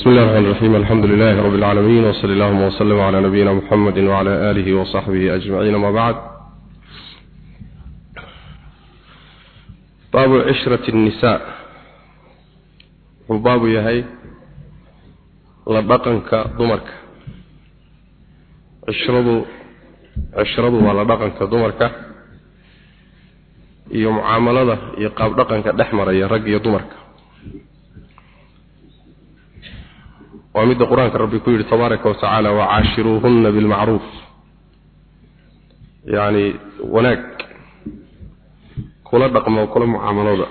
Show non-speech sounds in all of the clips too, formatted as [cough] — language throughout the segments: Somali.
بسم الله الرحمن الرحيم الحمد لله رب العالمين وصلى الله وسلم على نبينا محمد وعلى آله وصحبه أجمعين ما بعد باب عشرة النساء وباب يهي لبقنك ضمرك عشرة عشرة ولا بقنك ضمرك iyo mucaamalada iyo qaab dhaqanka dhexmaraya rag iyo dumarka waa midda qur'aanka rabbi ku yidhi tabaaraka wa tacaala wacaashiruuhunna bilmacruuf. Yacni wanaag kula dhaqmo kula mucaamalooda.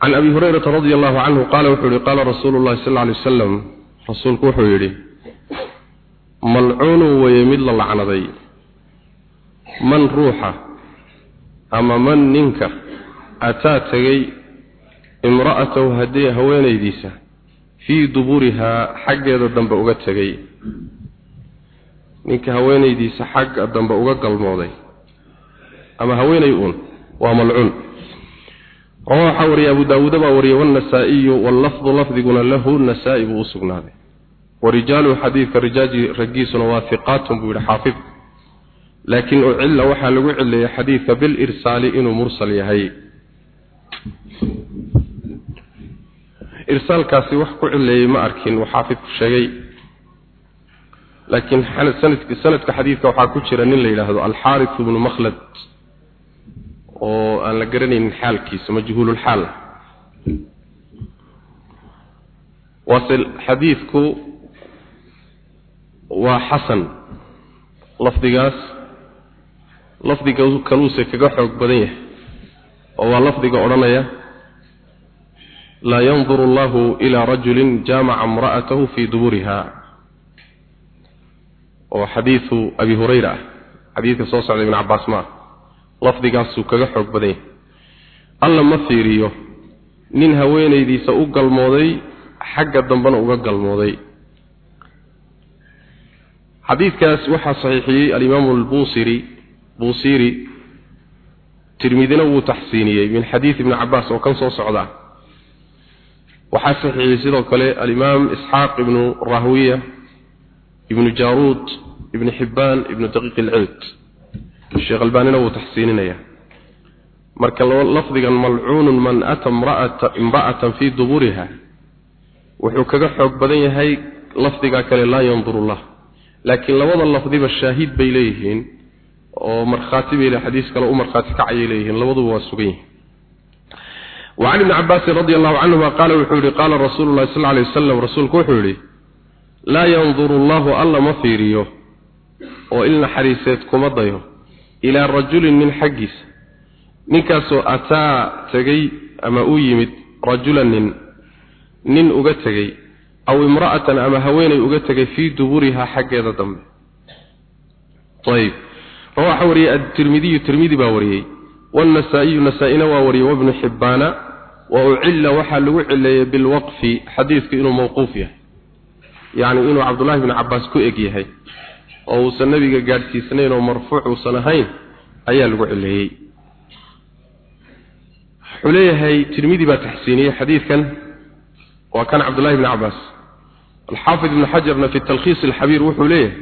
Can abi hurayrata radia allahu canhu qaala wuxuu yihi qaala rasuulu llahi sal lla alay wasalam rasuulku wuxuu yidhi malcuunu weye mid la lacnaday. Man ruuxa ama man ninka ataa tegay imra'atahu haddii haweenaydiisa fii duburihaa xaggeeda dambe uga tegay. Ninka haweenaydiisa xagga dambe uga galmooday. Ama haweenay uun waa malcuun. Rawa waxaa wariyay abu daawuuda baa wariyay wannasaa'iyu wallafdu lafdiguna lahu nasaa-i buu u sugnaaday. Wa rijaaluhu xadiidka rijaaji raggiisuna waa hiqaatun buu yidhi xaafid. Laakiin ucilla waxaa lagu cileeyay xadiidka bilirsaali inuu mursal yahay irsaalkaasi wax ku cileeyey ma arkin uu xaafidku sheegay. Laakiin sanadka xadiidka waxaa ku jira nin la yidhaahdo alxaarith ibnu makhlad oo aan la garanaynin xaalkiisa majhuululxaal waase xadiidku waa xasan lafdigaas lafdiga kaluuse kaga xoog badan yahay oo waa lafdiga odhanaya laa yanduru allahu ilaa rajulin jaamaca imra'atahu fii duburiha oo xadiidu abi hurayra ah xadiidka soo socda ibn cabbaas ma lafdigaasuu kaga xoog badan alla ma fiiriyo nin haweenaydiisa u galmooday xagga dambena uga galmooday xadiidkaas waxaa saxiixiyey alimaamu albusiri buusiri tirmidina wuu taxsiiniyey min xadiid ibni cabbaas oo kan soo socda waxaa saxiixiyey sidoo kale alimaam isxaaq ibnu rahwiya ibnu jaaruud ibnu xibbaan ibnu daqiiq ilciid sheekh albaanina wuu taxsiininaya. Marka lafdigan malcuunun man ata imra'atan fii duburiha wuxuu kaga xoog badan yahay lafdigaa kale laa yanduru llah laakiin labada lafdiba shaahid bay leeyihiin oo markhaati bay xadiis kale u markhaati kacayay leeyihiin labaduba waa sugan yihiin وعن ابن عباس رضي الله عنهما قال وحوري قال رسول الله صلى الله عليه وسلم رسولك وحوري لا ينظر الله ألا مفيريه وإلنا حريسيتكم الضيه إلى رجل من حقس نكاسو أتا تغي أما أويمت رجلا نن نن أغتغي أو امرأة أما هويني أغتغي في دبورها حق هذا دم طيب رواه وري الترمذي الترمذي باوري والنسائي النسائي ووري وابن حبان wa ucilla waxaa lagu cileeyey bilwaqfi xadiidku inuu mawquuf yahay. Yacni inuu cabdullaahi bni cabaas ku eg yahay oo uusan nebiga gaadhsiisnayn oo marfuuc uusan ahayn ayaa lagu cileeyey wuxuu leeyahay tirmidi baa taxsiiniyey xadiidkan waa kan cabdullahi bni cabbaas. Alxaafid ibni xajarna fi talkhiis alxabiir wuxuu leeyahay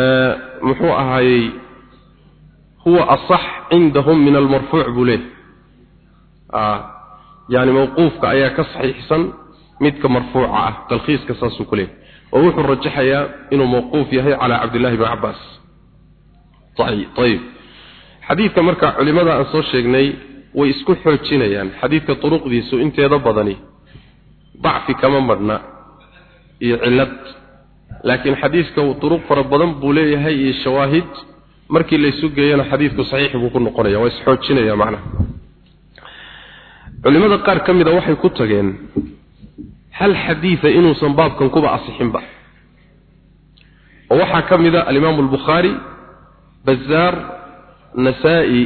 eh, muxuu ahaayey huwa asax cindahum min almarfuuc buu leeyahay leey yani mawquufka ayaa ka saxiixsan midka marfuuca ah talkhiiska saasuu ku leeyahy oo wuxuu rajaxayaa inuu mawquuf yahay calaa cabdillahi bni cabbaas. Ayib xadiidka marka culimada aan soo sheegnay way isku xoojinayaan. Xadiidka duruqdiisu inteeda badani dacfi kama madhna iyo cillad. Laakiin xadiidka duruq fara badan buu leeyahay iyo shawaahid. Markii la isu geeyana xadiidku saxiix buu ku noqonaya waa isxoojinaya macnaha culimada qaar ka mida waxay ku tageen hal xadiida inuusan baabkan kuba asixinba? Oo waxaa ka mida alimaamu albukhaari bazaar nasaa-i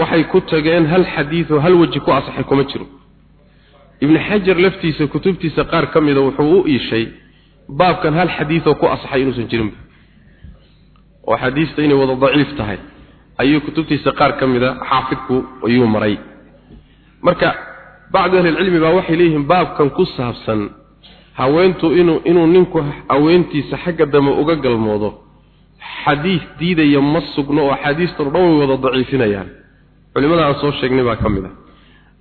waxay ku tageen hal xadiidoo hal weji ku asixay kuma jiro. Ibni xajar laftiisa kutubtiisa qaar ka mida wuxuu u iishay baabkan hal xadiidoo ku asaxay inuusan jirinba oo xadiista inay wada daciif tahay. Ayuu kutubtiisa qaar ka mida xaafidku ayuu maray marka bacdu ahlilcilmi baa waxay leeyihiin baabkan ku saabsan haweentu inuu inuu ninku haweentiisa xagga dambe uga galmoodo xadiis diidaya ma sugno oo axaadiistanu dhan way wada daciifinayaan. Culimada aan soo sheegnay baa ka mid ah.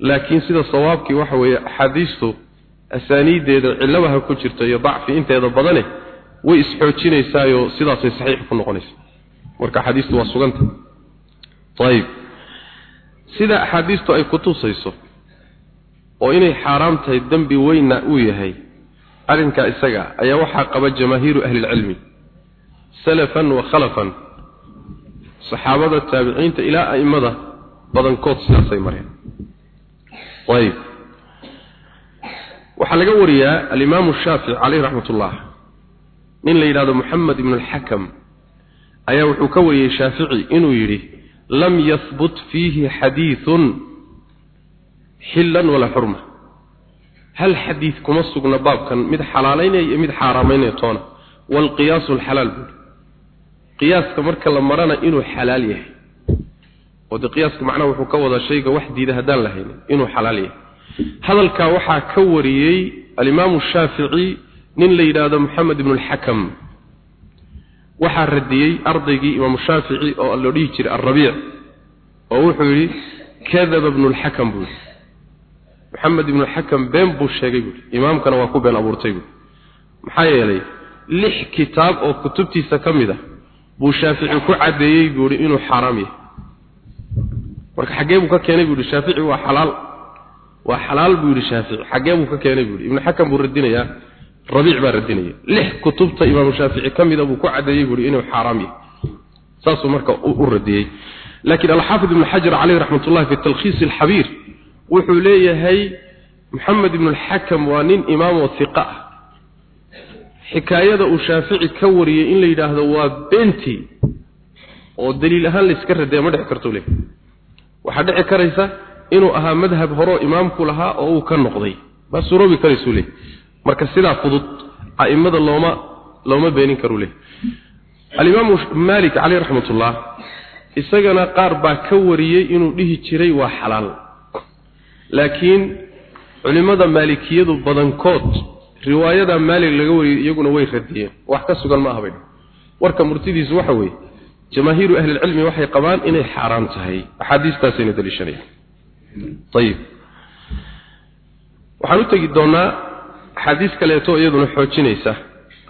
Laakiin sida sawaabkii waxa weeye axaadiistu asaaniideeda cillabaha ku jirta iyo dacfi inteeda badane way isxoojinaysaayo sidaasay saxiix ku noqonaysa. Marka axaadiistu waa suganta. Ayib sida axaadiistu ay kutusayso oo inay xaaraam tahay dembi weynna uu yahay arrinkaa isaga ayaa waxaa qaba jamaahiiru ahlilcilmi salafan wa khalafan. Saxaabada taabiciinta ilaa a'immada badankood sidaasay mareen. Ayib. Waxaa laga wariyaa alimaamu shaafici caleyh raxmat ullah nin la yidhahdo moxamed ibnu alxakam ayaa wuxuu ka wariyey shaafici inuu yidhi lam yahbut fiihi xadiidun xillan walaa xurma. Hal xadiid kuma sugna baabkan mid xalaalaynaya iyo mid xaaraamaynaya toona. Waalqiyaasu alxalaal buuri qiyaaska marka la marana inuu xalaal yahay. Oo dee qiyaaska macnaha wuxuu ka wadaa shayga wax diida haddaan lahaynin inuu xalaal yahay. Hadalkaa waxaa ka wariyey alimaamu shaafici nin la yidhaahdo moxamed ibnu alxakam waxaa radiyey ardaygii imaamu shaafici oo loo dhihi jiray alrabiic oo wuxuu yidhi kadaba ibnu lxakam buu yidhi. Maxamed ibnu xakam been buu sheegay buui imaamkana waa ku been abuurtay buui maxaa yeelay lix kitaab oo kutubtiisa ka mid a buu shaafici ku caddeeyey buuhi inuu xaaraam yahay. Marka xaggee buu ka keenay buu yihi shaafici waa xalaal. Waa xalaal buu yidhi shaafici. Xaggee buu ka keenay buu yidhi. Ibnu xakam buu radinayaa rabiic baa radinaya lix kutubta imaamu shaafici ka mida buu ku caddeeyey buu yidhi inuu xaaraam yahay. Saasuu marka u radiyey laakiin alxaafid ibnu xajar caleyh raxmat ullahi fi talkhiis alxabiir wuxuu leeyahay maxamed ibnu alxakam waa nin imaamoo hiqa ah. Xikaayada uu shaafici ka wariyey in la yidhaahdo waa benti oo daliil ahaan la iska radaya ma dhici karto le waxaa dhici karaysa inuu ahaa madhab horeo imaamku lahaa oo uu ka noqday. Ma suroobi karaysuu le marka sidaa fudud a'immada looma looma beenin karu le alimaamu maalik caleyh raxmatullah isagana qaar baa ka wariyey inuu dhihi jiray waa xalaal. Laakiin culimmada maalikiyadu badankood riwaayada maalig laga wariyey iyaguna way radiyeen. Wax ka sugan ma aha bay warka murtidiisu waxa weeye jamaahiiru ahlilcilmi waxay qabaan inay xaaraan tahay. Axaadiistaasayna daliishanayaan. Ayib waxaan u tegi doonnaa axaadiis kaleeto iyaduna xoojinaysa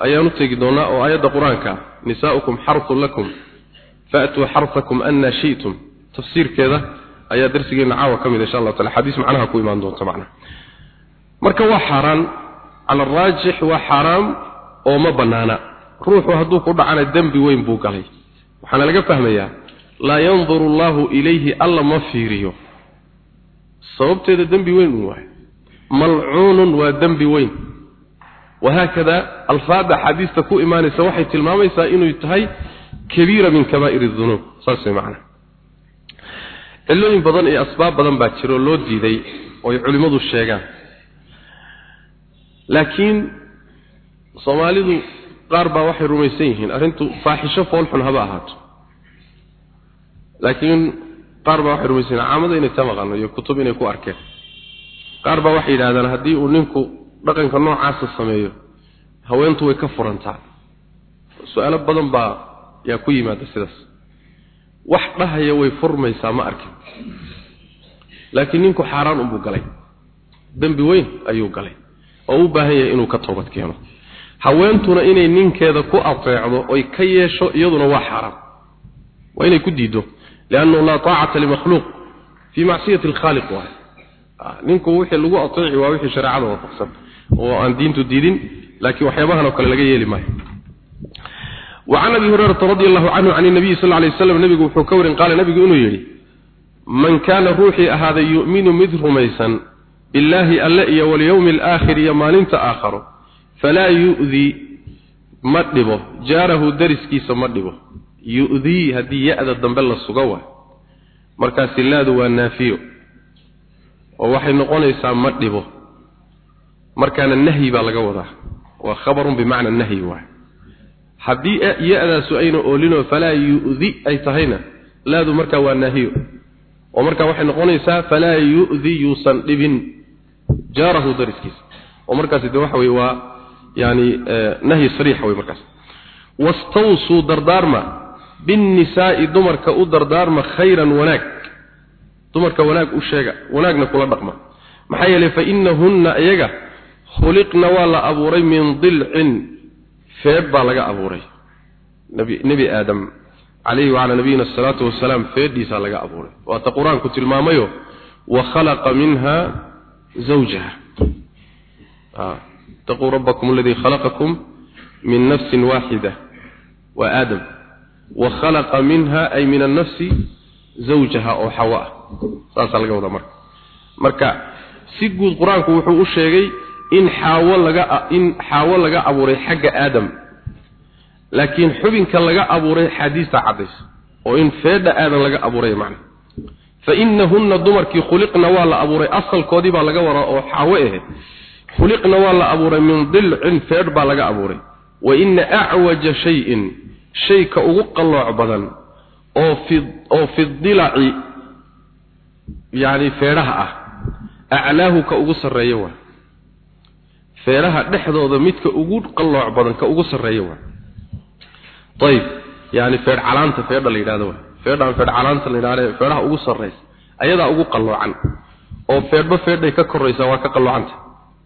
ayaan u tegi doonnaa oo aayadda qur'aanka nisaa'ukum xarun lakum faatuu xarsakum anna shi'tum. Tafsiirkeeda ayaa darsigeenna caawa ka mid insha allah taala. Xadiis macnaha ku imaan doonta macnaha marka waa xaaraan cala araajix waa xaaraam oo ma bannaana. Ruuxu hadduu ku dhacana dembi weyn buu galay. Waxaana laga fahmayaa laa yanduru allaahu ilayhi alla ma fiiriyo. Sababteeda dembi weyn uu waayo malcuunun waa dembi weyn. Wahaakada alfaada xadiista ku imaanaysa waxay tilmaamaysaa inuu tahay kabiira min kabaa'ir dunuub. Saas way macana cillooyin badan iyo asbaab badan baa jiro loo diiday oo ay culimmadu sheegaan. Laakiin soomaalidu qaar baa waxay rumaysan yihiin arrintu faaxisho foolxun haba ahaato. Laakiin qaar baa waxay rumaysan yihiin caamada inay ta iyo kutub inay ku arkeen qaar baa waxay yidhahdaan haddii uu ninku dhaqanka noocaasa sameeyo haweentu way ka furantaa. Su'aalo badan baa yaa ku yimaada sidaas. Wax dhahaya way furmaysaa ma arkin. Laakiin ninku xaaraan unbuu galay. Dembi weyn ayuu galay oo u baahan yahay inuu ka toobad keeno. Haweentuna inay ninkeeda ku ateecdo oy ka yeesho iyaduna waa xaaraam. Waa inay ku diiddo. Liannahu laa taacata limakhluuq fii macsiyati alkhaaliq waay ninku wixii lagu ateeci waa wixii shareecada waafaqsan oo aan diintu diidin laakiin waxyaabahan oo kale laga yeeli maayo وعن ابي هريره رضي الله عنه عن النبي صلى الله عليه وسلم نبي وحو كورن قال نبي انه يري من كان روحي هذا يؤمن مذ رميسا بالله الا يا واليوم الاخر يا مالنت اخر فلا يؤذي مدبه جاره درسكيس مدبه يؤذي هدي يأذى الدنبل الصغوة مركز oo waxay noqonaysaa ma dhibo. Markaana nahyi baa laga wadaa. Waa khabarun bimacna nahyi waay haddii e- ya-daasu ayna oolinoo falaa yu'di ay tahayna laadu markaa waa nahiyo oo markaa waxay noqonaysaa falaa yu'di yuusan dhibin. Jaarahu dariskiisa. Oo markaasi de waxa weye waa yani e, nahyi sariixa wey markaas. Wastawsuu dardaarma. Binnisaa'i dumarka u dardaarma khayran wanaag dumarka wanaag u sheega wanaagna kula dhaqma. Maxaa yeelay fa innahunna iyaga khuliqna waa la abuuray min dilcin feedh baa laga abuuray. Nebi aadam calayhi wacalaa nabiyina asalaatu wasalaam feedhiisaa laga abuuray. Waata qur'aanku tilmaamayo wa khalaqa minha zawjaha. Itaquu rabbakum aladii khalaqakum min nafsin waaxida waa aadam wa khalaqa minha ay min annafsi zawjaha oo xawa ah saasaa laga wadaa marka. Marka si guud qur'aanku wuxuu u sheegay in xaawo laga in xaawo laga abuuray xagga aadam. Laakiin xubinka laga abuuray xadiista cadays oo in feedha aadan laga abuuray macna. Fa innahunna dumarkii khuliqna waa la abuuray asalkoodii baa laga waraa oo xaawo ahayd khuliqna waa la abuuray min dilcin feedh baa laga abuuray. Wa inna acwaja shayin shayka ugu qallooc badan oo fi oo fi dilaci yacni feedhaha ah aclaahu ka ugu sarreeya waa. Feedhaha dhexdooda midka ugu qallooc badan ka ugu sarreeya waa. Ayib yani feedh calaanta feedha la yidhahdo waa. Feedhaan feedh calaanta la yidhahdo feedhaha ugu sarreysa ayadaa ugu qalloocan oo feedhba feedhay ka korraysaa waa ka qalloocanta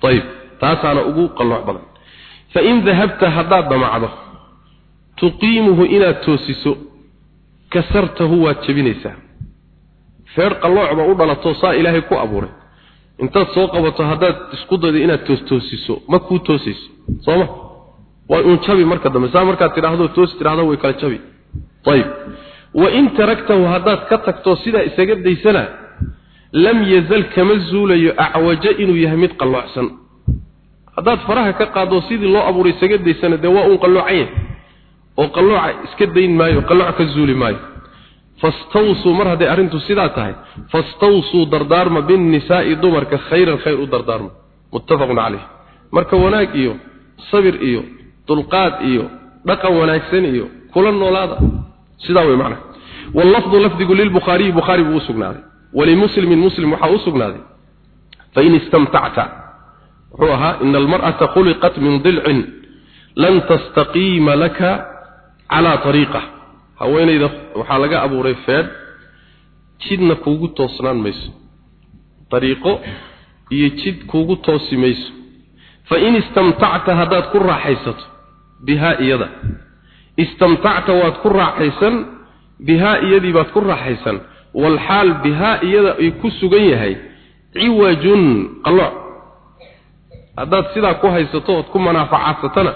ayib taasaana ugu qallooc badan. Fa in dahabta haddaad damacdo tuqiimuhu inaad toosiso kasartahu waad jebinaysaa feedh qalloocba u dhalato saa ilaahay ku abuuray. Intaad soo qabato haddaad isku daydo inaad toostoosiso ma kuu toosayso sooma waa uun jabi marka dambe. Saa markaad tidhaahdo toos tidhahdo way kala jabi. Ayib wa in taragtahu haddaad ka tagto sidaa isaga daysana lam yazal kama zuulayo acwaja inuu yahay mid qalloocsan. Haddaad faraha ka qaado sidii loo abuuray isaga daysana dee waa uun qalloocan yahay oo qallooca iska dayn maayo qallooc ka zuuli maayo fastawsuu mar hadday arrintu sidaa tahay fastawsuu dardaarma binnisaa'i dumarka khayran khayr u dardaarma. Muttafaqun caleyh marka wanaag iyo sabir iyo dulqaad iyo dhaqan wanaagsan iyo kula noolaada sidaa wey macnaha. Wallafdu lafdigu lilbukhaariyi bukhaari buu u sugnaaday. Walimuslimin muslim waxaa u sugnaaday. Fain istamtacta. Wuxuu ahaa ina almar'ata khuliqat min dilcin lan tastaqiima laka calaa ariiqa haweenayda waxaa laga abuuray feedh jidna kuugu toosnaan mayso dariiqo iyo jid kuugu toosi mayso. Fa in istamtacta haddaad ku raaxaysato bihaa iyada. Istamtacta waad ku raaxaysan bihaa iyadii baad ku raaxaysan. Walxaal bihaa iyada ay ku sugan yahay ciwajun qallooc haddaad sidaa ku haysato ood ku manaafacadsatana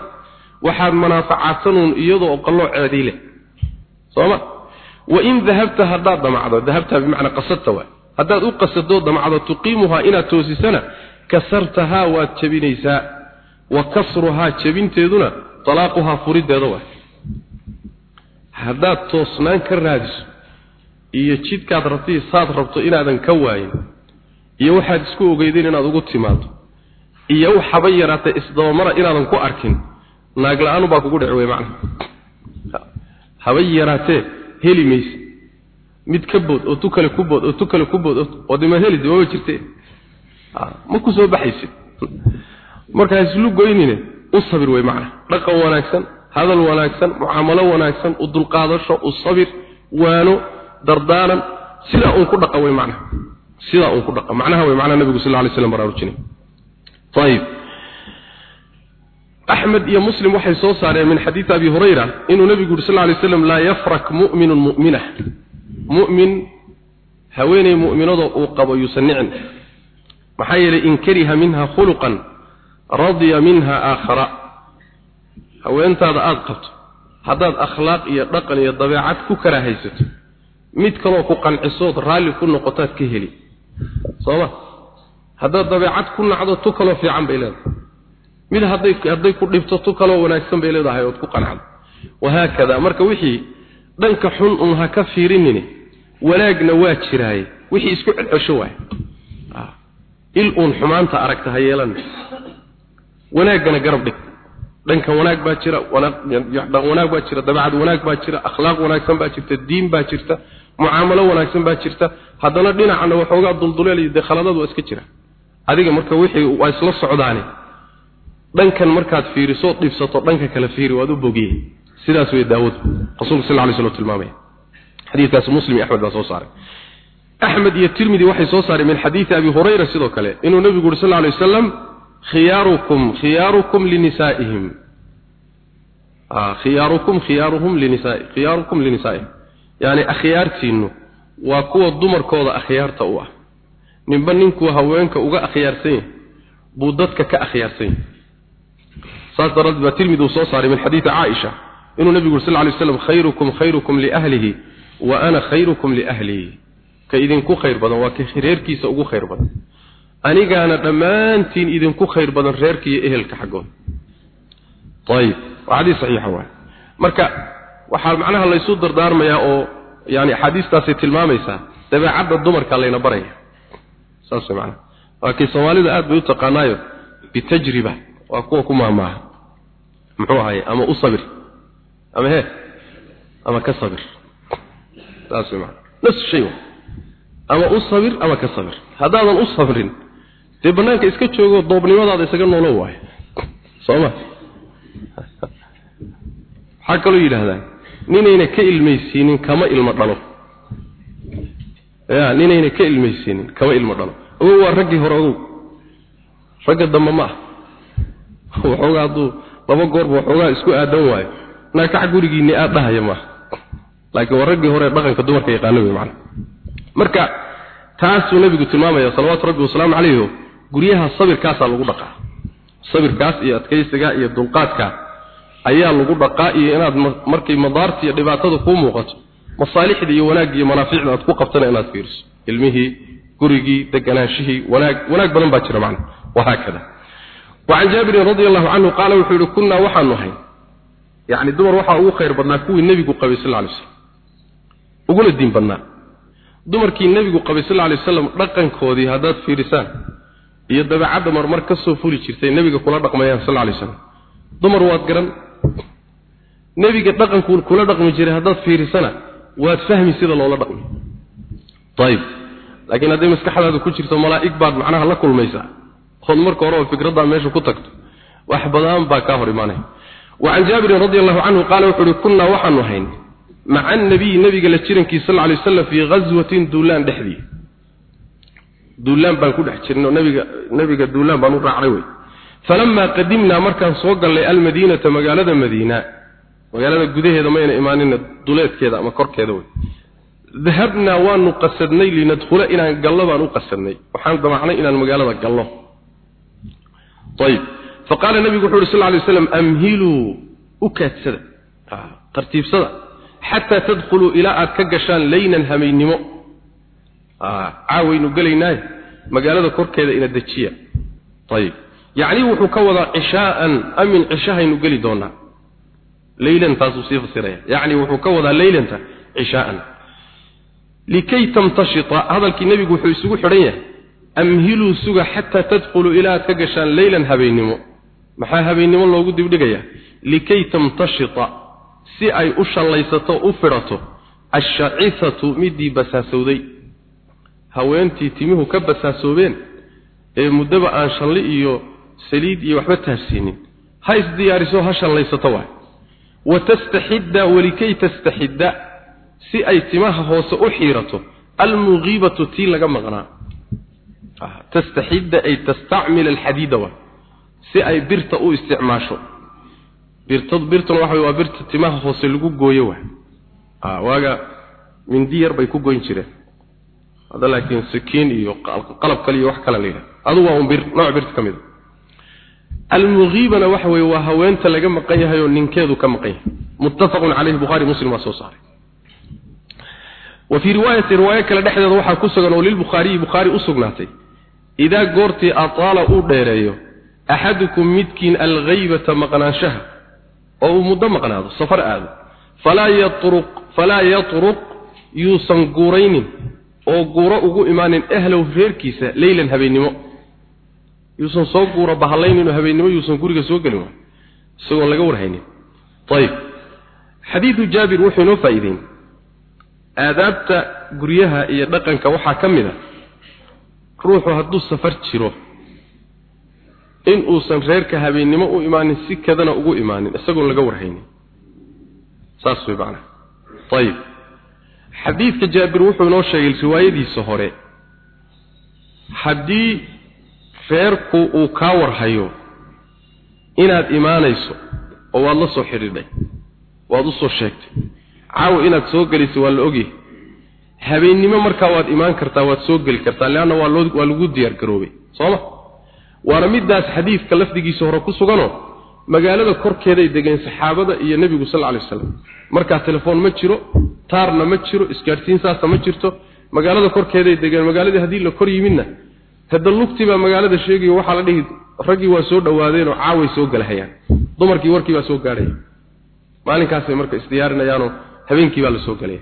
waxaad manaafacaadsanuun iyadoo qallooceedii leh sooma? Wain dahabta haddaad damacdo dahabta bimacnaa qasadta waay. Haddaad u qasadoo damacdo tuqiimuhaa inaad toosisana kasartahaa waad jebinaysaa wa kasruhaa jebinteeduna talaaquhaa furideeda waay. Haddaad toosnaan ka raadiso iyo jidkaad rabtii saad rabto inaadan ka waayin iyo waxaad isku ogeydeen inaad ugu timaado iyo waxaba yaraatay isdabamara inaadan ku arkin naag la'aanu baa kugu dhici wey macnaha haba yaraatee heli mayse. Mid ka bood oo tu kale ku bood oo tu kale ku bood oo dima heli dimama jirte ma ku soo baxaysid markaa islu goynine u sabir wey macnaha dhaqan wanaagsan hadal wanaagsan mucaamalo wanaagsan u dulqaadasho u sabir waano dardaaran sidaa uun ku dhaqa wey macnaha sidaa uun ku dhaqa. Macnaha wey macnaha nabigu sal lla alay slam baraarujinay. Ayib axmed iyo muslim waxay soo saareen min xadiidi abi hurayra inuu nabigu yuri sal lla alay slam laa yafrak mu'minun mu'mina mu'min haweeney mu'minadoo uu qabo yuusan nicin. Maxaa yeelay in kariha minha khuluqan radiya minha aakhara. Haweentaada aada qabto haddaad akhlaaq iyo dhaqan iyo dabeecad ku karaahaysato mid kaloo ku qancisood raalli ku noqotaad ka heli. Sooma haddaad dabeecad ku nacdo tu kaloo fiican bay leedahay mid hadday hadday ku dhibto kaloo wanaagsan bay leedahay ood ku qancdo wahaakada marka wixii dhanka xun un ha ka fiirinini wanaagna waa jiraaye wixii isku celcesho waay. Il uun xumaanta aragta ha yeelan. Wanaaggana garab dhig. Dhanka wanaag baa jira wanaag baa jira dabeecad wanaag baa jira akhlaaq wanaagsan baa jirta diin baa jirta mucaamalo wanaagsan baa jirta. Haddana dhinacana waxoogaa dulduleel dee khaladaad waa iska jira. Adiga marka wixii waa isla socdaani dhankan markaad fiiriso dhibsato dhanka kale fiiri waad u bogiyey sidaas way daawad rasuulku sallallahu alayhi wasallam tilmaamay. Xadiiskaas muslim iyo ahmed baa soo saaray. Ahmed iyo tirmidhi waxay soo saaray min xadiisi abi hurayra sidoo kale inuu nabigu sallallahu alayhi wasallam khiyaarukum khiyaarukum linisaa'ihim. Ah khiyaarukum khiyaaruhum linisa'i khiyaarukum linisaa'ihim. Yani akhyaartiinu waa kuwa dumarkooda akhyaarta u ah. Ninba ninkuu haweenka uga akhyaarsan yahay buu dadka ka akhyaarsan yahay saas daraadeed baa tirmidi uu soo saaray min xadiidi caaisha. Inuu nabigu sal lla lay slam khayrukum khayrukum liahlihi wa ana khayrukum liahlihi ka idinku khayr badan waa ka reerkiisa ugu khayr badan. Anigaana dhammaantiin idinku khayr badan reerka iyo ehelka xaggooda ayib waa xadiis saxiixa waay. Marka waxaa macnaha laysu dardaarmayaa oo yani axaadiistaasay tilmaamaysaa dabeecadda dumarka layna baraya. Saas macnaha. Waa kay soomaalida aad bay u taqaanaayo bitajriba. Waa kuwa ku maahmaaha muxuu ahaye ama u sabir. Ama he ama ka sabir. Saas way macnaha nafs shay ama u sabir ama ka sabir. Haddaadan u sabrin dee bannaanka iska joogo doobnimadaada isaga noolo waayo sooma waxaa kaloo yidhahdaan ninayna ka ilmaysiinin kama ilmo dhalo. Ya ninayna ka ilmaysiinin kama ilmo dhalo. Ogow waa raggii hore ogow ragga dambe ma ah waxoogaa hadduu laba goorba waxoogaa isku aadan waayo naakax gurigiinni aad dhahaya maaha laakiin waa raggii hore dhaqanka dumarka yaqaano wey macana marka taasuu nabigu tilmaamaya salawaatu rabbi wasalaamu calayhi guryaha sabirkaasaa lagu dhaqaa. Sabirkaas iyo adkaysiga iyo dulqaadka ayaa lagu dhaqaa iyo inaad markay madaarta iyo dhibaatada kuu muuqato masaalixda iyo wanaagga iyo manaaficda aad ku qabtana inaad fiiriso. Ilmihii gurigii deganaanshihii wanaag wanaag badan baa jira macna. Wahaakada وعن جابر رضي الله عنه قال وحول كنا وحن هين يعني دمر وحا ugu khayr badnaa kuwii nabigu qabay sallallahu alayhi wasallam ugu diin badnaa dumarkii nabigu qabay sallallahu alayhi wasallam dhaqankoodii hadaad fiirisaan iyo dabeecadda marmar ka soo fuli jirtay nabiga kula dhaqmayaan sallallahu alayhi wasallam dumar waad garan nabiga dhaqanku kula dhaqmi jiray hadaad fiirisana waad fahmi sida loola dhaqmo tayib laakiin haddii maskaxdaada ku jirto malaa'ig baad macnaha la kulmaysaa khod marka hore oo fikradda meesha ku tagto wax badan baa ka hor imaanay وعن جابر رضي الله عنه قال وحده كنا وحن هين مع النبي نبي قال جيرنكي صلى الله عليه وسلم في غزوة دولان دحدي دولان بان كو دحجرنا نبي نبي دولان بان راعي وي فلما قدمنا مركان سو غلي المدينه مغالده مدينه مغالده غدهيدا ما ايمانين دوليدكيدا ama korkeeda way ذهبنا وان قصدني لندخل الى قلبان قصدني waxaan damacnay inaan ayib faqaala nabigu wuxu uhi sal ly slam amhiluu u kaadsada. Tartiibsada. Xataa tadkhuluu ilaa aad ka gashaan laynan hamaynimo. Caawaynu gelaynaaye. Magaalada korkeeda ina dejiya. Ayib yacni wuxuu ka wadaa cishaaan amin cishahaynu geli doonaa. Leylan taasuu sii fasiraya. Yacni wuxuu ka wadaa leylanta cishaaan likay tamtashita hadalkii nebigu wuxuu isugu xidhan yahay amhiluu suga xataa tadkhuluu ilaa aad ka gashaan leylan habeennimo? Maxaa habeennimo loogu dibdhigayaa? Likay tamtashita si ay u shallaysato u firato ashacisatu midii basaasowday. Haweentii timuhu ka basaasoobeen ee muddaba aan shalli iyo saliid iyo waxba tahabsiinin ha isdiyaariso ha shallaysato waay. Watastaxidda walikay tastaxidda si ay timaha hoose u xiirato almugiibatu tii laga maqnaa. tastaxidda ay tastacmil alxadiida waay si ay birta u isticmaasho birtad birtuna waxa waa birta timaha hoose lagu gooyo waa ah waaga mindi yar bay ku goyn jireen hada laakiin sakiin iyo qalab kale iyo wax kale leeyahay adu waa bir nooc birta kamid المغيبنا وحوي وهوينت laga maqan yahay oo ninkeedu ka maqan yahay muttafaqun alayhi bukhari muslim waa soo saaray وفي روايه روايه kala dhexdeeda waxa ku sugan oo lil bukhari bukhari u sugnaatay ida goorti atala u dheereeyo axadukum midkiin alghaybata maqnaanshaha oo uu muddo maqnaado safar aado falaa yatruq yuusan guuraynin oo guuro ugu imaanin ahlow reerkiisa leylan habeennimo. Yuusan soo guuro bahallayninoo habeennimo yuusan guriga soo gelin isagoon laga warhaynin. Ayib xadiidu jaabir wuxuu inoo faa'iideyn. Aadaabta guryaha iyo dhaqanka waxaa ka mid a ruuxu hadduu safar jiro in uusan reerka habeennimo u imaanin si kadana ugu imaanin isagoon laga warhaynin. Saas way macnaha. Ayib xadiidka jaabir wuxuu inoo sheegay riwaayadiisa hore. Haddii reerku uu kaa warhayo inaad imaanayso oo waad la soo xidhiidhay waad u soo sheegtay caawa inaad soo gelayso waa la ogyahay habeennimo markaa waad imaan kartaa waad soo geli kartaa leanna waa loo waa lagu diyaar garoobay. Sooma? Waana midaas xadiidka lafdigiisa hore ku suganoo magaalada korkeeday degeen saxaabada iyo nebigu sal lla lay waslam markaa telefoon ma jiro taarna ma jiro isgaadhsiin saasa ma jirto. Magaalada korkeeday degeen magaaladii haddii la kor yimidna hadda lugtii baa magaalada sheegayo waxaa la dhihi raggii waa soo dhawaadeenoo caaway soo galahayaan. Dumarkii warkii baa soo gaadhaya maalinkaasay marka isdiyaarinayaanoo habeenkii baa la soo galaya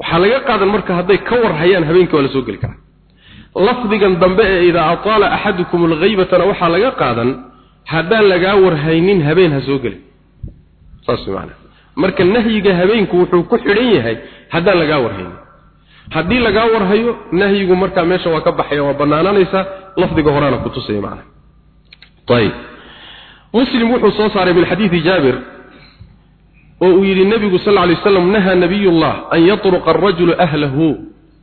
waxaa laga qaadan marka hadday ka warhayaan habeenkii waa la soo geli karaa lafdigan dambe ee idaa ataala axadukum algaybatana waxaa laga qaadan haddaan lagaa warhaynin habeen ha soo gelin. Saas maana marka nahyiga habeenku wuxuu ku xidhan yahay haddaan lagaa warhaynin. Haddii lagaa warhayo nahyigu markaa meesha waa ka baxaya waa banaananaysaa lafdiga horaana kutusaya macna ayib. Muslim wuxuu soo saaray min xadiidi jaabir oo uu yidhi nebigu sal lla alay waslam nahaa nabiyullah an yatruqa arajulu ahlahu.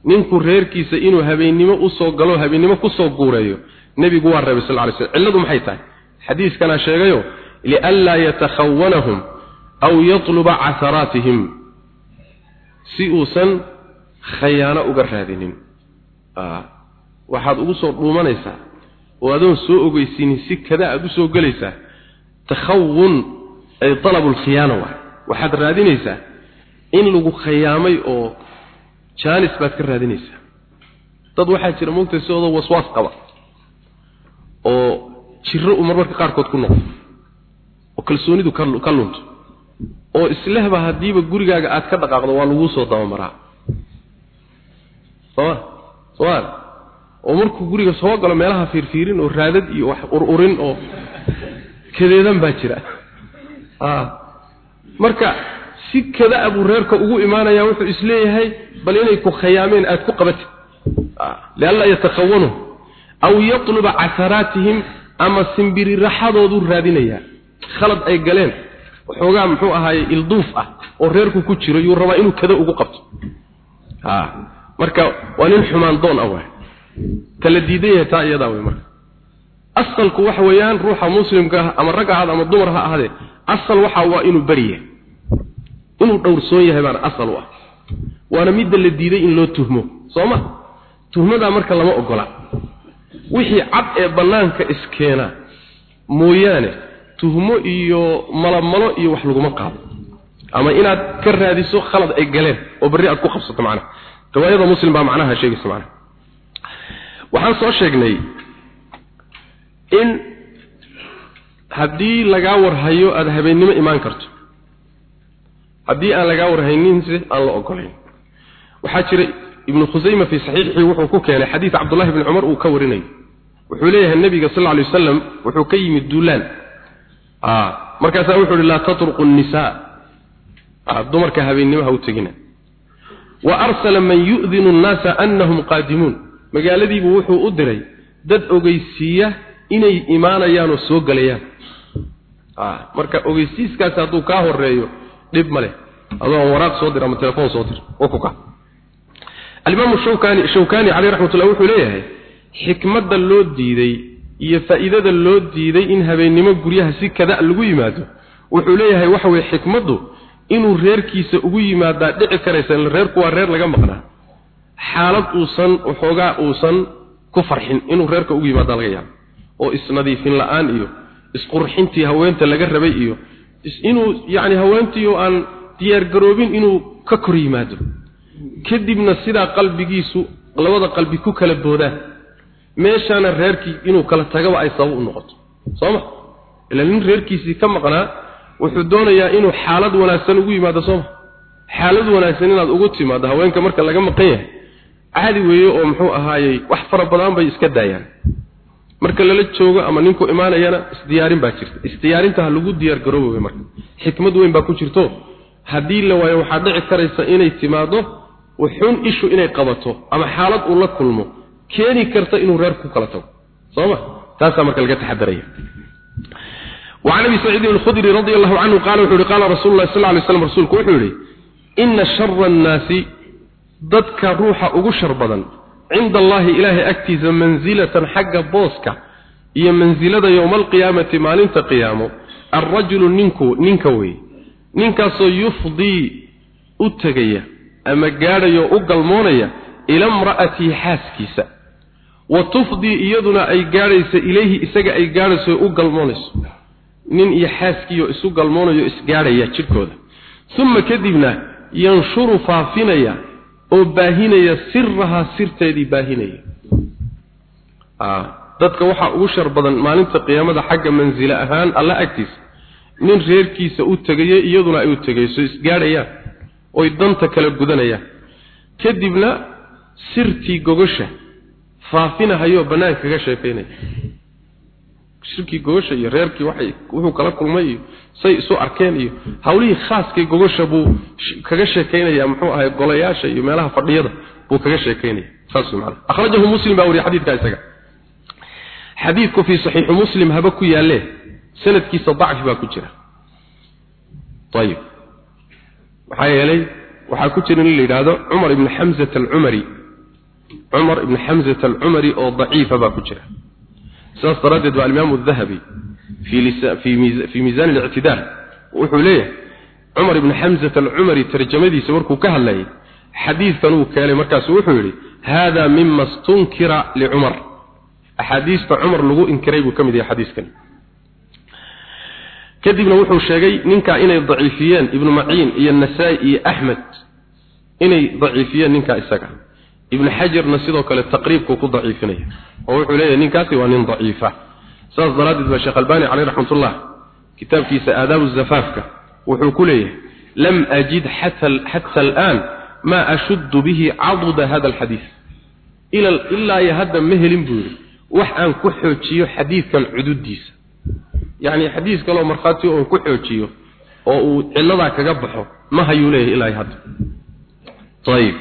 Ninku reerkiisa inuu habeennimo u soo galo habeennimo ku soo guureeyo. Nebigu waa reebay sal lla alay slam cilladu maxay tahay? Xadiiskanaa sheegayo lianlaa yatakhawanahum aw yatluba casaraatihim si uusan khayaano uga raadinin. Waxaad ugu soo dhuumanaysaa oo adoon soo ogeysiinin si kada aad u soo gelaysaa. Takhawun ay talabu lkhiyaana waay waxaad raadinaysaa in lagu khayaamay oo jaanis baad ka raadinaysaa. Dad waxaa jira moogtay sidooda waswaas qaba oo jiro u marmarka qaarkood ku noqdo oo kalsoonidu ka lunto oo islehba haddiiba gurigaaga aad ka dhaqaaqdo waa laguu soo dabamaraa. Soma somal oo markuu guriga soo galo meelaha fiirfiirin oo raadad iyo wax ururin oo kadeedan baa jira marka si kada abuu reerka ugu imaanaya wuxuu is leeyahay bal inay ku khayaameen aad ku qabatid lianla yatakhawanu aw yatluba casaraatihim ama simbiri raxadooduu raadinayaa khalad ay galeen waxoogaa muxuu ahaaye ilduuf ah oo reerku ku jiro yuu rabaa inuu kada ugu qabto. Marka waa nin xumaan doon ah waay. Kala diidan yahay taa iyadaa wey marka asalku waxa weeyaan ruuxa muslimka ah ama rag ahaad ama dumar ha ahaadee asal waxa waa inuu beriya inuu dhowrsoon yahay baana asal u ah. Waana midda la diiday in loo tuhmo soo ma? Tuhmadaa marka lama ogola. Wixii cad ee bannaanka iskeena mooyaane tuhmo iyo malabmalo iyo wax laguma qaado. Ama inaad ka raadiso khalad ay galeen oo berri aad ku qabsato macnaha. Riwaayada muslim baa macnaha sheegaysa macnaha. Waxaan soo sheegnay in haddii lagaa warhayo aada habeennimo imaan karto haddii aan lagaa warhayninse aan la ogolayn waxaa jira ibnu khusayma fii saxiixii wuxuu ku keenay xadiid cabdullahi bni cumar uu ka warinayo wuxuu leeyahay nebiga sal lay wasalam wuxuu ka yimid duulaan. Markaasaa wuxuu ihi laa tatruqu nnisaa dumarka habeennimo ha u tegina. Wa arsala man yu'dinu annaasa annahum qaadimuun. Magaaladiibuu wuxuu u diray dad ogeysiiya inay imaanayaanoo soo gelayaan marka ogeysiiskaasi hadduu kaa horeeyo dhib ma leh. Adoo waraaq soo dir ama telefoon soo dir oo ku shawkani shawkani caleyh raxmatullah wuxuu leeyahay xikmadda loo diiday iyo faa'iidada loo diiday in habeennimo guryaha si kada lagu yimaado wuxuu leeyahay waxa weye xikmaddu inuu reerkiisa ugu yimaadaa dhici karaysa in reerku waa reer laga maqnaa. Xaalad uusan waxoogaa uusan ku farxin inuu reerka ugu yimaadaa laga yaabo oo isnadiifin la'aan iyo isqurxintii haweenta laga rabay iyo inuu yacni haweentii oo aan diyaargaroobin inuu ka kor yimaado. Kadibna sidaa qalbigiisu labada qalbi ku kala boodaan meeshaana reerkii inuu kala tagaba ay sabab u noqoto. Soo ma? Ila nin reerkiisii ka maqnaa wuxuu doonayaa inuu xaalad wanaagsan ugu yimaado sooma xaalad wanaagsan inaad ugu timaado haweenka marka laga maqan yahay. Caadi weeye oo muxuu ahaayey wax fara badan bay iska daayaan marka lala joogo ama ninku imaanayana isdiyaarin baa jirta isdiyaarinta ha lagu diyaar garoobo marka xikmad weyn baa ku jirto haddii la waayo waxaa dhici karaysa inay timaado wuxuun ishu inay qabato ama xaalad uu la kulmo keeni karta inuu reer ku kala tago sooma taasaa marka laga taxadaraya وعن ابي سعيد الخدري رضي الله عنه قال وحوري قال رسول الله صلى الله عليه وسلم رسولك وحوري إن شر الناس ضدك روح أغشر بدن cinda allahi ilaahay agtiisa manzilatan xagga booska iyo manzilada yowma alqiyaamati maalinta qiyaamo alrajulu ninku ninka weeye. Ninkaasoo yufdii u tegaya ama gaadhaya oo u galmoonaya ila mra'atihi xaaskiisa. Wa tufdii iyaduna ay gaadhaysa ilayhi isaga ay gaadhayso u galmoonayso. Nin iyo xaaskiiyo isu galmoonayo isgaadhaya jidhkooda uma kadibna yanshuru faafinaya oo baahinaya sirahaa sirteedii baahinaya. Dadka waxaa ugu shar badan maalinta qiyaamada xagga mansilo ahaan alla agtiisa nin reerkiisa u tegayo iyaduna ay u tegayso isgaadhayaan oy danta kala gudanayaan kadibna sirtii gogosha faafinahayoo bannaanka kaga sheekaynaya shirkii gogosha iyo reerkii waxay wuxuu kala kulmay iyo say isu arkeen iyo hawlihii khaaskay gogosha buu kaga sheekeynayaa muxuu ahay golayaasha iyo meelaha fadhiyada buu kaga sheekeynaya saas macna akhrajahu muslim baa wariya xadiidka isaga. Xadiidku fi saxiix muslim haba ku yaalee sanadkiisa dacfi baa ku jira. Ayib maxaa yeelay waxaa ku jira in la yidhaahdo cumar ibni xamzata alcumari. Cumar ibni xamzata alcumari oo daciifa baa ku jira saas daraaddeed baa alimaamu dahabi fii miisaan اlictidaal wuxuu leeyahay cumar ibni xamzat alcumari tarjamadiisa markuu ka hadlayay xadiidkan uu keenay markaasu wuxuu yidhi hada mima stunkira licumar. Axaadiista cumar lagu inkiray buu ka mid yahay xadiiskan kadibna wuxuu sheegay ninkaa inay daciifiyeen ibnu maciin iyo nasaa-i iyo axmed inay daciifiyeen ninkaa isaga ibn xajarna sidoo kale taqriibku ku daciifinaya. Oo wuxuu leeyahay ninkaasi waa nin daciifa. Saas daraaddeed baa sheekh albani caleyh raxmatullah kitaabkiisa aadaabu zafaafka wuxuu ku leeyahay lam ajid xata alaan maa ashuddu bihi caduda hada alxadiid ilaa iyo hadda ma helin buu yidhi wax aan ku xoojiyo xadiidkan cududiisa yacni xadiis kaloo markhaati oon ku xoojiyo oo uu cilladaa kaga baxo ma hayuu leeyahay ilaa iyo hadda. Ayb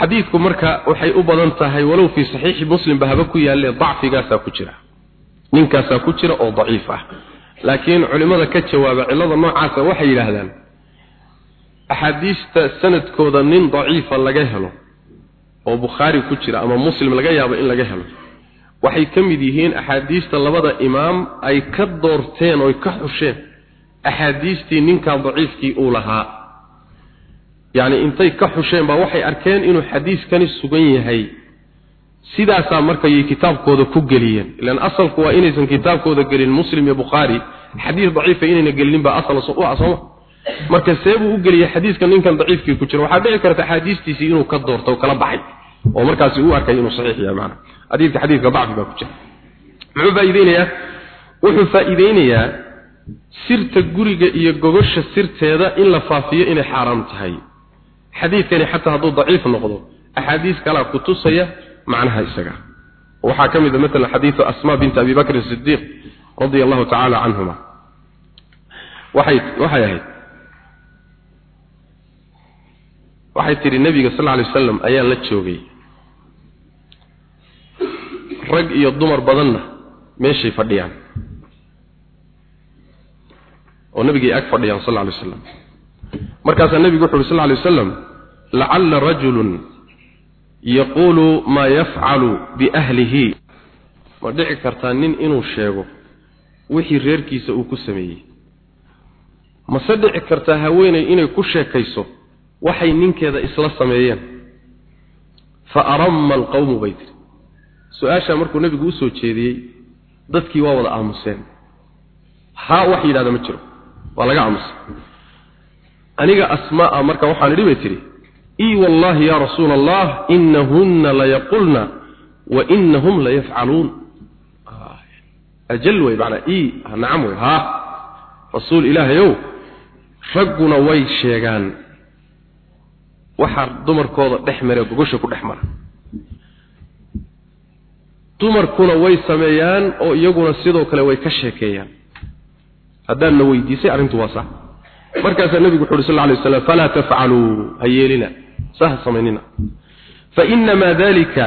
xadiidku marka waxay u badan tahay walow fi saxiixi muslim ba haba ku yaalle dacfigaasaa ku jira. Ninkaasaa ku jira oo daciif ah. Laakiin culimmada ka jawaaba cillada noocaasa waxay yidhaahdaan axaadiista sanadkooda nin daciifa laga helo oo bukhaari ku jira ama muslim laga yaabo in laga helo waxay ka mid yihiin axaadiista labada imaam ay ka doorteen oo ka xusheen axaadiistii ninkaa daciifkii uu lahaa yani intay ka xusheen baa waxay arkeen inuu xadiiskani sugan yahay. Sidaasaa markay kitaabkooda ku geliyeen. Ilaan asalku waa inaysan kitaabkooda gelin muslim iyo bukhaari xadiis daciifa inayna gelinin baa asal u asoma marka seebuu u geliyay xadiiska ninkan daciifkii ku jira waxaa dhici karta xadiistiisii inuu ka doorto oo kala baxay. Oo markaasi uu arkay inuu saxiix yahay macna. Xadiiska xadiiska dacfi baa ku jira. Muxuu faa'iideynayaa? Wuxuu faa'iideynayaa sirta guriga iyo gogosha sirteeda in la faafiyo inay xaaraam tahay xadiidkani xataa hadduu daciif noqdo axaadiis kalaa ku tusaya macnaha isaga. Waxaa ka mid a maalan xadiidu asma binti abi bakr sidiiq radia allahu tacaala canhuma waxay waxay ahayd. Waxay tidhi nebiga sal alay wasalam ayaa la joogay. Rag iyo dumar badanna meeshay fadhiyaan. Oo nebigay ag fadhiyaan sal alay wasalam markaasaa nebigu wuxu uhi sal alay wasalam lacalla rajulun yaquulu maa yafcalu biahlihi ma dhici kartaa nin inuu sheego wixii reerkiisa uu ku sameeyey. Mase dhici kartaa haweeney inay ku sheekayso waxay ninkeeda isla sameeyeen. Fa aramma alqawmu bay tiri su'aashaa markuu nebigu u soo jeediyey dadkii waa wada aamuseen. Haa wax yidhahda ma jiro. Waa laga aamusay. Aniga asmaa marka waxaan idhi bay tiri ii wallahi ya rasuula allah inahunna layaqulna wa inahum layafcaluun. Ajal wey macnaa ii nacam wey haa rasuul ilaahayow ragguna way sheegaan. Waxaa dumarkooda dhex mare gogosha ku dhex mara. Dumarkuna way sameeyaan oo iyaguna sidoo kale way ka sheekeeyaan. Haddaadna weydiisay arrintu waa sax. Markaasaa nebigu wuxu uhi sal lla lay waslam falaa dalika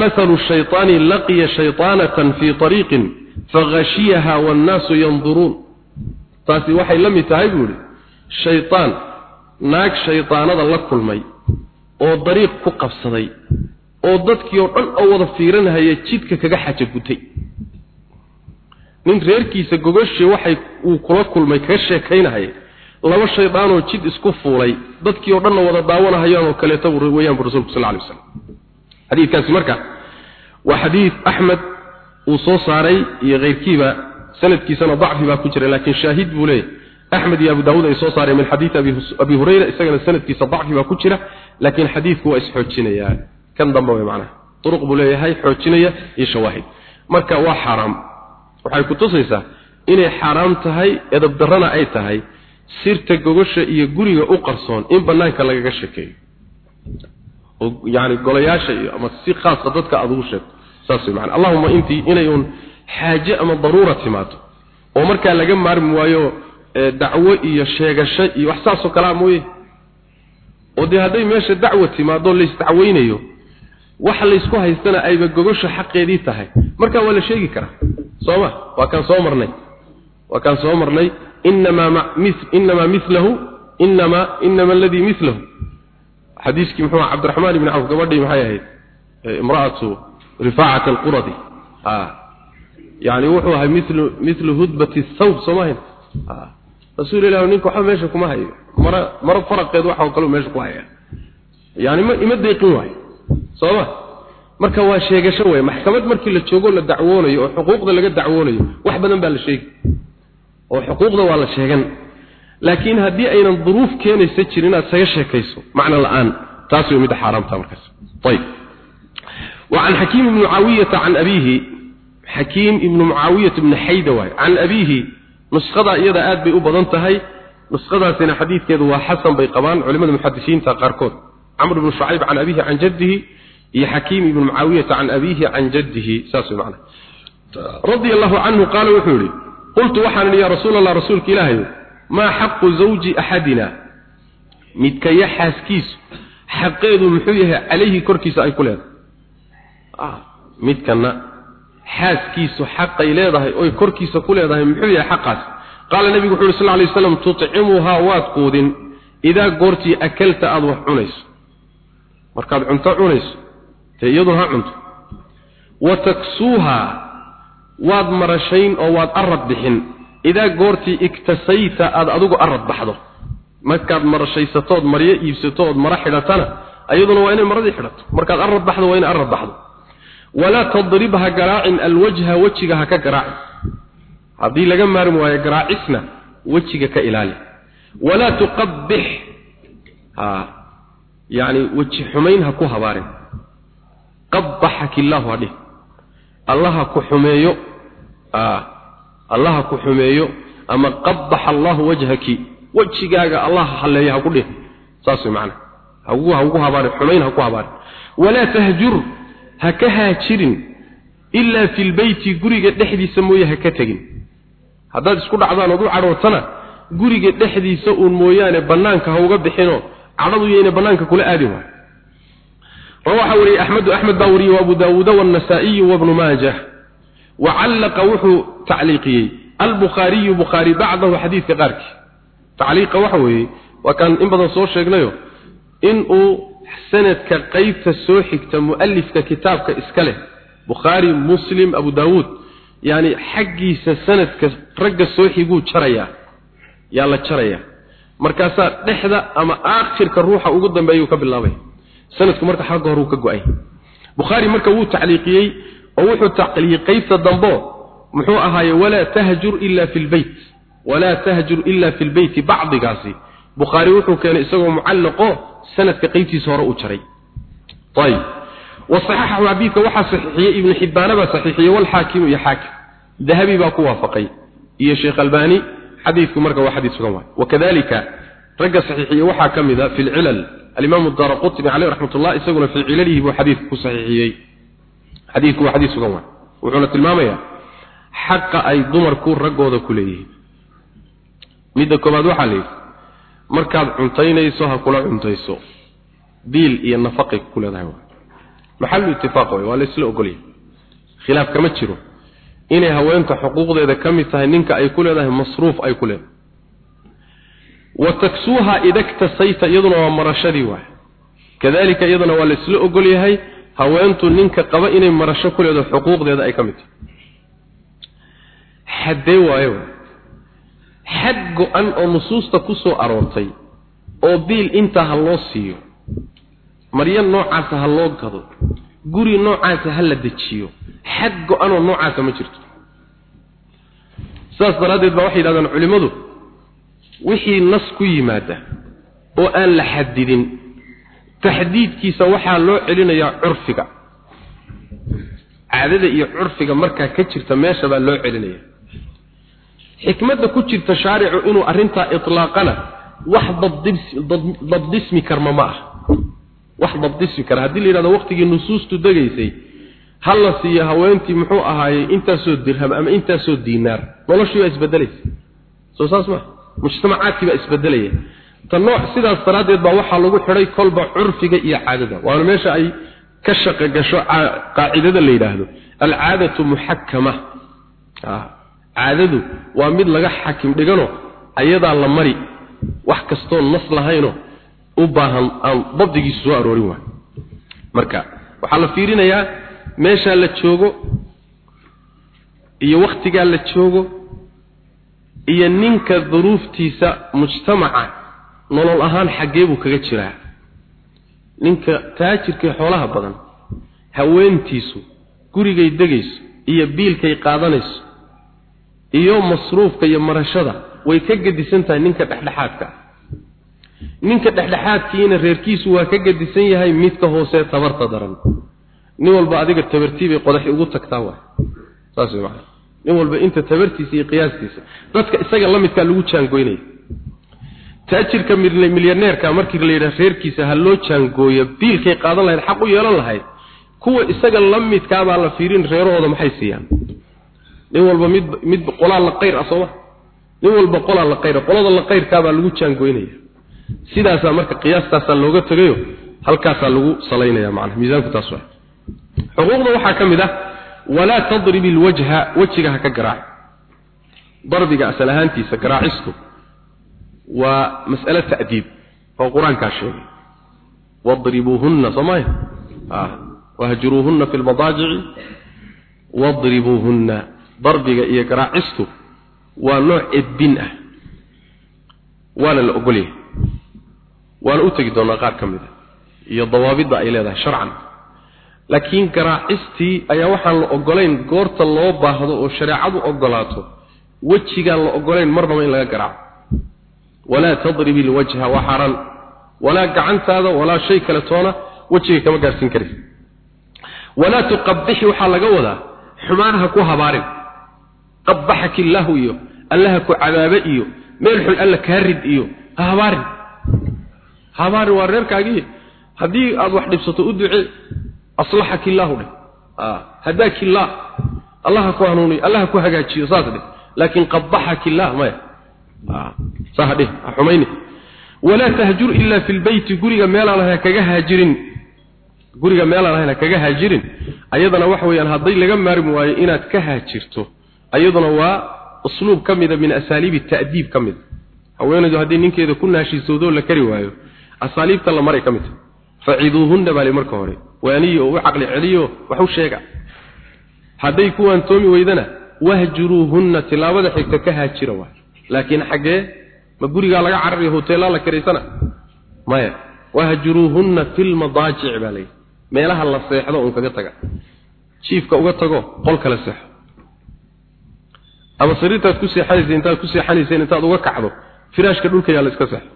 mathalu shaytaani laqiya shaytaanatan fii ariiqin faghashiyaha wannaasu yanduruun taasi waxay la mid tahay buu idhi shaytaan naag shaydaanada la kulmay oo dariiq ku qabsaday oo dadkii oo dhan oo wada fiiranhaya jidka kaga xaja gutay. Nin reerkiisa gogoshii waxay uu kula kulmay kaga sheekaynahaya laba shaydaanoo jid isku fuulay. Dadkii oo dhanna wada daawanahayaan oo kaleeta weeyaan bu rasuulku sal alay waslam xadiidkaasi marka waa xadiid axmed uu soo saaray iyo keyrkiiba sanadkiisana dacfi baa ku jira laakiin shaahid buu leeyahy axmed iyo abu daawuud ay soo saareen min xadiidi abi hurayra isagana sanadkiisa dacfi baa ku jira laakiin xadiidku waa isxoojinayaa kan dambe way macnaha. Duruq buu leeyahay xoojinaya iyo shawaahid. Marka waa xaaraam. Waxay ku tusaysaa inay xaaraam tahay edab darrana ay tahay sirta gogosha iyo guriga u qarsoon in banaanka lagaga shekeeyo. Oo yani golayaasha iyo ama si khaasa dadka aad ugu sheegto saas macana allahuma intii inay uun xaaje ama daruura timaado oo markaa laga maarmi waayo dacwo iyo sheegasho iyo wax saasoo kalaa mooye. Oo dee hadday meesha dacwo timaado laysdacweynayo waxa laysku haystana ayba gogosha xaqeedii tahay. Markaa waa la sheegi karaa. Sooma waa kaan soo marnay. Waa kaan soo marnay inamaa inamaa milahu inamaa inama aladii milahu xadiiskii muxuu aha cabdiraxmaan ibni cawf gabadhii maxay ahayd imra'atu rifaacat alquradi yani wuxuu ahay milu milu hudbati thawb soomahayn rasuul ilah ninka waxba meesha kuma hayo mara maro faraqeed waxa kale meesha ku haya yani ma ima deeqin waayo sooma marka waa sheegasho wey maxkamad markii la joogo la dacwoonayo oo xuquuqda laga dacwoonayo wax badan baa la sheegi oo xuquuqda waa la sheegan laakiin haddii aynan duruuf keenaysa jirin inaad isaga sheekayso macno la-aan taas way midda xaaraamta markaas ayib وعن حكيم بن معاوية عن أبيه حكيم بن معاوية بن حيدة عن أبيه نسخة إذا آد بي أبضانتهي نسخة سنة حديث كذا وحسن بيقبان علماء المحدثين تقاركون عمرو بن شعيب عن أبيه عن جده هي حكيم بن معاوية عن أبيه عن جده ساسي معنا رضي الله عنه قال وحولي qultu waxaan idhi ya rasuul allah rasuulka ilaahayo maa xaqu zawji axadina? Midkaya xaaskiisu xaqeedu muxuu yahay calayhi korkiisa ay ku leedahay. Ah, midkana xaaskiisu xaqay leedahay oy korkiisa ku leedahay muxuu yahay xaqaas. Qaala nebigu wuxu uhi sal lay waslam tucimuhaa waad quudin idaa goortii akalta aada wax cunayso. Markaad cunto cunayso dee iyadun ha cunto. Wa taksuuhaa waad marashayn oo waad arad bixin. Idaa goortii iktasayta aad adigu arad baxdo. Markaad marashaysatood maryo iibsatood mara xidhatana ayaduna waa inay maradii xidhato. Markaad arad baxdo waa inay arad baxdo. Walaa tadribha garaacin alwajha wejiga ha ka garaacin. Haddii laga maarmi waayo garaacisna wejiga ka ilaali. Walaa tuqabbix ha yani weji xumayn ha ku habaarin. Qabbaxaki illaahu hadhih allaha ku xumeeyo ah allah ku xumeeyo ama qabbaha allahu wajhaki. Wajigaaga allah haleeyo ha ku dhig saas way macna. Hagu hagu habaan xumeyn ha ku habaan wala tahjur hakaha jirin illa fil bayti guriga dhexdiisa mooye ha ka tagin haddaad isku dhacdaan ood u cadhootana guriga dhexdiisa uun mooyaane bannaanka ha uga bixinoo cadhadu yayna bannaanka kula aadi waay rawaxa wariyey axmedu axmed baa wariyey wa abu daawuuda waannasaa-iyu wabnu maajah وعلق وحو تعليقي البخاري بخاري بعده حديث قارك تعليق وحوي وكان إن بدن صور شيقنايو إن أو سنة كقيت السوحك مؤلف ككتاب كإسكاله بخاري مسلم أبو داود يعني حقي سنة كرق السوحي يقول شريا يلا شريا مركزات نحذا أما آخر كالروح أقدم بأيوك بالله sanadku marka xagga hore uu ka go'ay bukhaari marka wuu tacliiqiyey oo wuxuu taqliiqaysa dambo muxuu ahaaye walaa tahjur illa fi lbeyt walaa tahjur illa fi lbeyti bacdigaasi. Bukhaari wuxuu keenay isagoo mucallaqo sanadka qeybtiisa hore u jaray. Ayb wasaxaxahu xadiidka waxaa saxiixiyey ibnu xibbaana baa saxiixiyey walxaakimu iyo xaakim. Dahabi baa ku waafaqay. Iyo sheekh albaani xadiidku marka waa xadiis sugan waay. Wakadalika ragga saxiixiyey waxaa ka mid a fi lcilal alimaam daara qutbi caleyh raxmat isaguna fii cilalihi buu xadiidka ku saxiixiyey xadiidku waa xadiis sugan waay. Wuxuuna tilmaamayaa xaqa ay dumarku raggooda ku leeyihiin. Midda koowaad waxaa la yidhi markaad cuntaynayso ha kula cuntayso. Diil iyo nafaqay ku leedahay waay. Maxalu itifaaq waay waa la isla ogolyahay. Khilaaf kama jiro. Inay haweenka xuquuqdeeda ka mid tahay ninka ay ku leedahay masruuf ay ku leedahay. Wa taksuuha idaktasayta iyaduna waa marashadii waay. Kadalika iyaduna waa la isla ogolyahay haweentu ninka qaba inay marasho ku leedahay xuquuqdeeda ay ka mid tahay. Xaddee waayo. Xad go-an oo nusuusta ku soo aroortay oo biil intaa ha loo siiyo maryo noocaasa ha loo gado guri noocaasa ha la dejiyo xad go-anoo noocaasa ma jirto. Sidaas daraaddeed baa waxay yidhahdaan culimmadu wixii nas ku yimaada oo aan la xadidin taxdiidkiisa waxaa loo celinayaa curfiga. Caadada iyo curfiga markaa ka jirta meesha baa loo celinaya xikmadda ku jirta shaaricu inuu arrintaa itlaaqana wax dabdismi karma ma ah wax dabdismi kara. Haddii la yidhahdo waqtigii nusuustu degaysay ha la siiyo haweentii muxuu ahaayey intaasoo dirham ama intaasoo diinaar. Noloshii baa isbedelaysa soo saas ma mujtamacaadkii baa isbedelaya ta nooc sidaas daraaddeed baa waxaa lagu xidhay kolba curfiga iyo caadada. Waana meesha ay ka shaqo gasho qaacidada la yidhaahdo. Alcaadatu muxakama caadadu waa mid laga xakim dhigano ayadaa la mari. Wax kastoo nas lahayno u baahan aan dabdigiisu soo aroorin waay marka waxaa la fiirinayaa meeshaa la joogo iyo wakhtigaa la joogo iyo ninka duruuftiisa mujtamaca nolol ahaan xaggee buu kaga jiraa. Ninka taajirkay xoolaha badan haweentiisu gurigay degayso iyo biilkay qaadanayso iyo masruufka iyo marashada way ka gedisan tahay ninka dhexdhexaadka ninka dhexdhexaadkiina reerkiisu waa ka gedisan yahay midka hoose tabarta daran. Nin walba adiga tabartiibay qodaxi ugu tagtaa waay. Saas nin walba inta tabartiisa iyo qiyaastiisa dadka isaga la midkaa lagu jaangoynaya taajirka milyaneerka markii la yidhaha reerkiisa ha loo jaangooyo biilkay qaadan lahayd xaq u yeelan lahayd kuwa isaga la midkaabaa la fiirin reerahooda maxay siiyaan? Nin walba mid mid qolaa la qayr ah sooma nin walba qolaa la qayr qolada la qayrkaabaa lagu jaangoynaya. Sidaasaa marka qiyaastaasaa looga tegayo halkaasaa lagu salaynaya macnaha miisaanku taas waa. Xuquuqda waxaa ka mid ah walaa tadrib ilwajha wejiga ha ka garaac darbiga asal ahaantiisa garaacistu waa mas'alo ta'diib oo qur'aankaa sheegay. Wadribuuhunna soomaya wahjuruuhunna fi lmadaajici wadribuuhunna darbiga iyo garaacistu waa nooc edbin ah. Waana la ogolyahay. Waana u tegi doonaa qaar ka mid a iyo dawaabidda ay leedahay sharcan. Laakiin garaacistii ayaa waxaan la ogolayn goorta loo baahdo oo shareecadu ogolaato wejigaan la ogolayn marnaba in laga garaaco walaa tadrib ilwajha waa xaaraan walaa gacantaada walaa shay kale toona wejiga kama gaarsiin karaysa walaa tuqabixi waxaa laga wadaa xumaanaha ku habaarin. Qabaxaki illaahu iyo allaha ku cadaabe iyo meel xun alla kaa rid iyo ha habaarin. Ha habaarin waa reerkaagii haddii aada wax dhibsato u ducee aslaxaki illaahu dheh. Hadaaki illaah allaha ku hanuuniyo allaha ku hagaajiyo saas dheh. Laakiin qabaxaki illaah maya ha xumayni. Walaa tahjur ila fi lbeyti guriga meelaan ahayn kaga haajirin. Guriga meelaan ahayn kaga haajirin. Ayadana waxa weeyaan hadday laga maarmi waayo inaad ka haajirto. Ayaduna waa usluub ka mida min asaaliibi ta'diib ka mid haweenaydu haddii ninkeeda ku naashiisowdoo la kari waayo asaaliibta la maray ka mid faciduuhunna baa li marka hore. Waaniyo u caqli celiyo wax u sheega. Hadday ku waantoomi weydana wahjuruuhunna tilaabada xigta ka haajira waay laakiin xaggee ma gurigaa laga carariyo hoteelaa la karaysana maya. Wahjuruuhunna fi lmadaajic baa layidhi. Meelaha la seexdo uun kaga taga. Jiifka uga tago qol kala seexo. Ama sariirtaad ku seexanaysa intaad ku seexanayseen intaad uga kacdo firaashka dhulka yaa la iska seexo.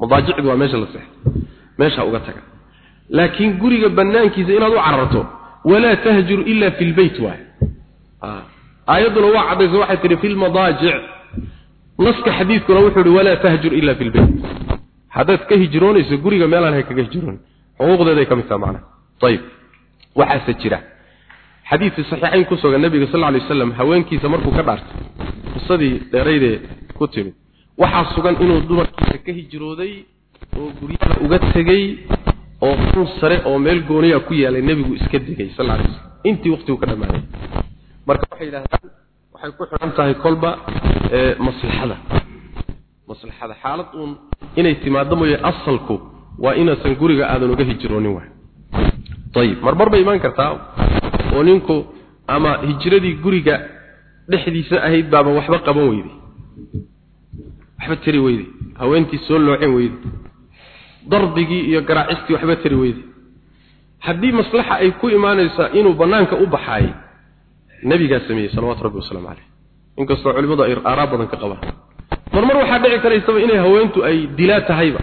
Madaajicdu waa meesha la seexo meesha uga taga. Laakiin guriga banaankiisa inaad u cararto walaa tahjur ila fi lbeyt waay aayadduna waa caddayso waxay tihi fi lmadaajic naska xadiidkuna wuxuu ihi walaa tahjur ila fi lbeyt haddaad ka hijroonayso guriga meelaan hay kaga hijroon. Xuquuqdeeday ka mid taha macnaha. Ayib waxaase jira. Xadiidkii saxiixayn ku sugan nabiga sal lla lay waslam haweenkiisa markuu ka dhaartay qisadii dheeraydee ku timid waxaa sugan inuu dumarkiisa ka hijrooday oo guryaha uga tegey oo qun sare oo meel gooniya ku yaalay nebigu iska digay sal alay slam intii waqtigu ka dhammaaday marka waxay yidhahdaan waxay ku xidhan tahay kolba maslaxada. Maslaxada xaalad uun inay timaado mooye asalku waa inaasan guriga aadan uga hijroonin waay. Ayib marmar bay imaan kartaa oo ninku ama hijradii guriga dhexdiisa ahayd baaba waxba qaban weyday. Waxba tari weyday. Haweentii soo loocin weyday. Darbigii iyo garaacistii waxba tari weyday. Haddii maslaxa ay ku imaanaysaa inuu bannaanka u baxaay nebigaa sameeyey salawatu rabbi wasalaamu caleyh inkastoo culimmadu ay aaraa badan ka qabaan marmar waxaa dhici karaysaba inay haweentu ay dilaa tahayba.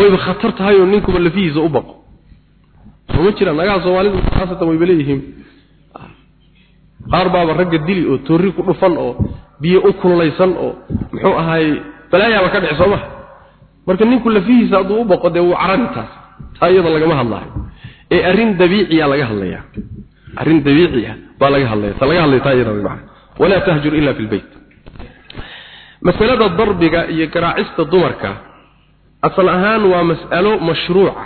Oyba khatar tahay oo ninkuba lafihiisa u baqo. Sooma jiraan nagaha soomaalidu khaasatan wayba leeyihiin qaar baaba ragga dili oo toorri ku dhufan oo biyo u kululaysan oo muxuu ahaay balaayaaba ka dhici soomaha. Marka ninku lafihiisa hadduu u baqo dee wuu carari taas. Taa iyada lagama hadlaayo. Ee arrin dabiiciya laga hadlayaa arrin dabiiciya baa laga hadlaya ta laga hadlaya taa iyada way macana walaa tahjur ila fi lbeyt masalada darbiga iyo garaacista dumarka asal ahaan waa mas'alo mashruuca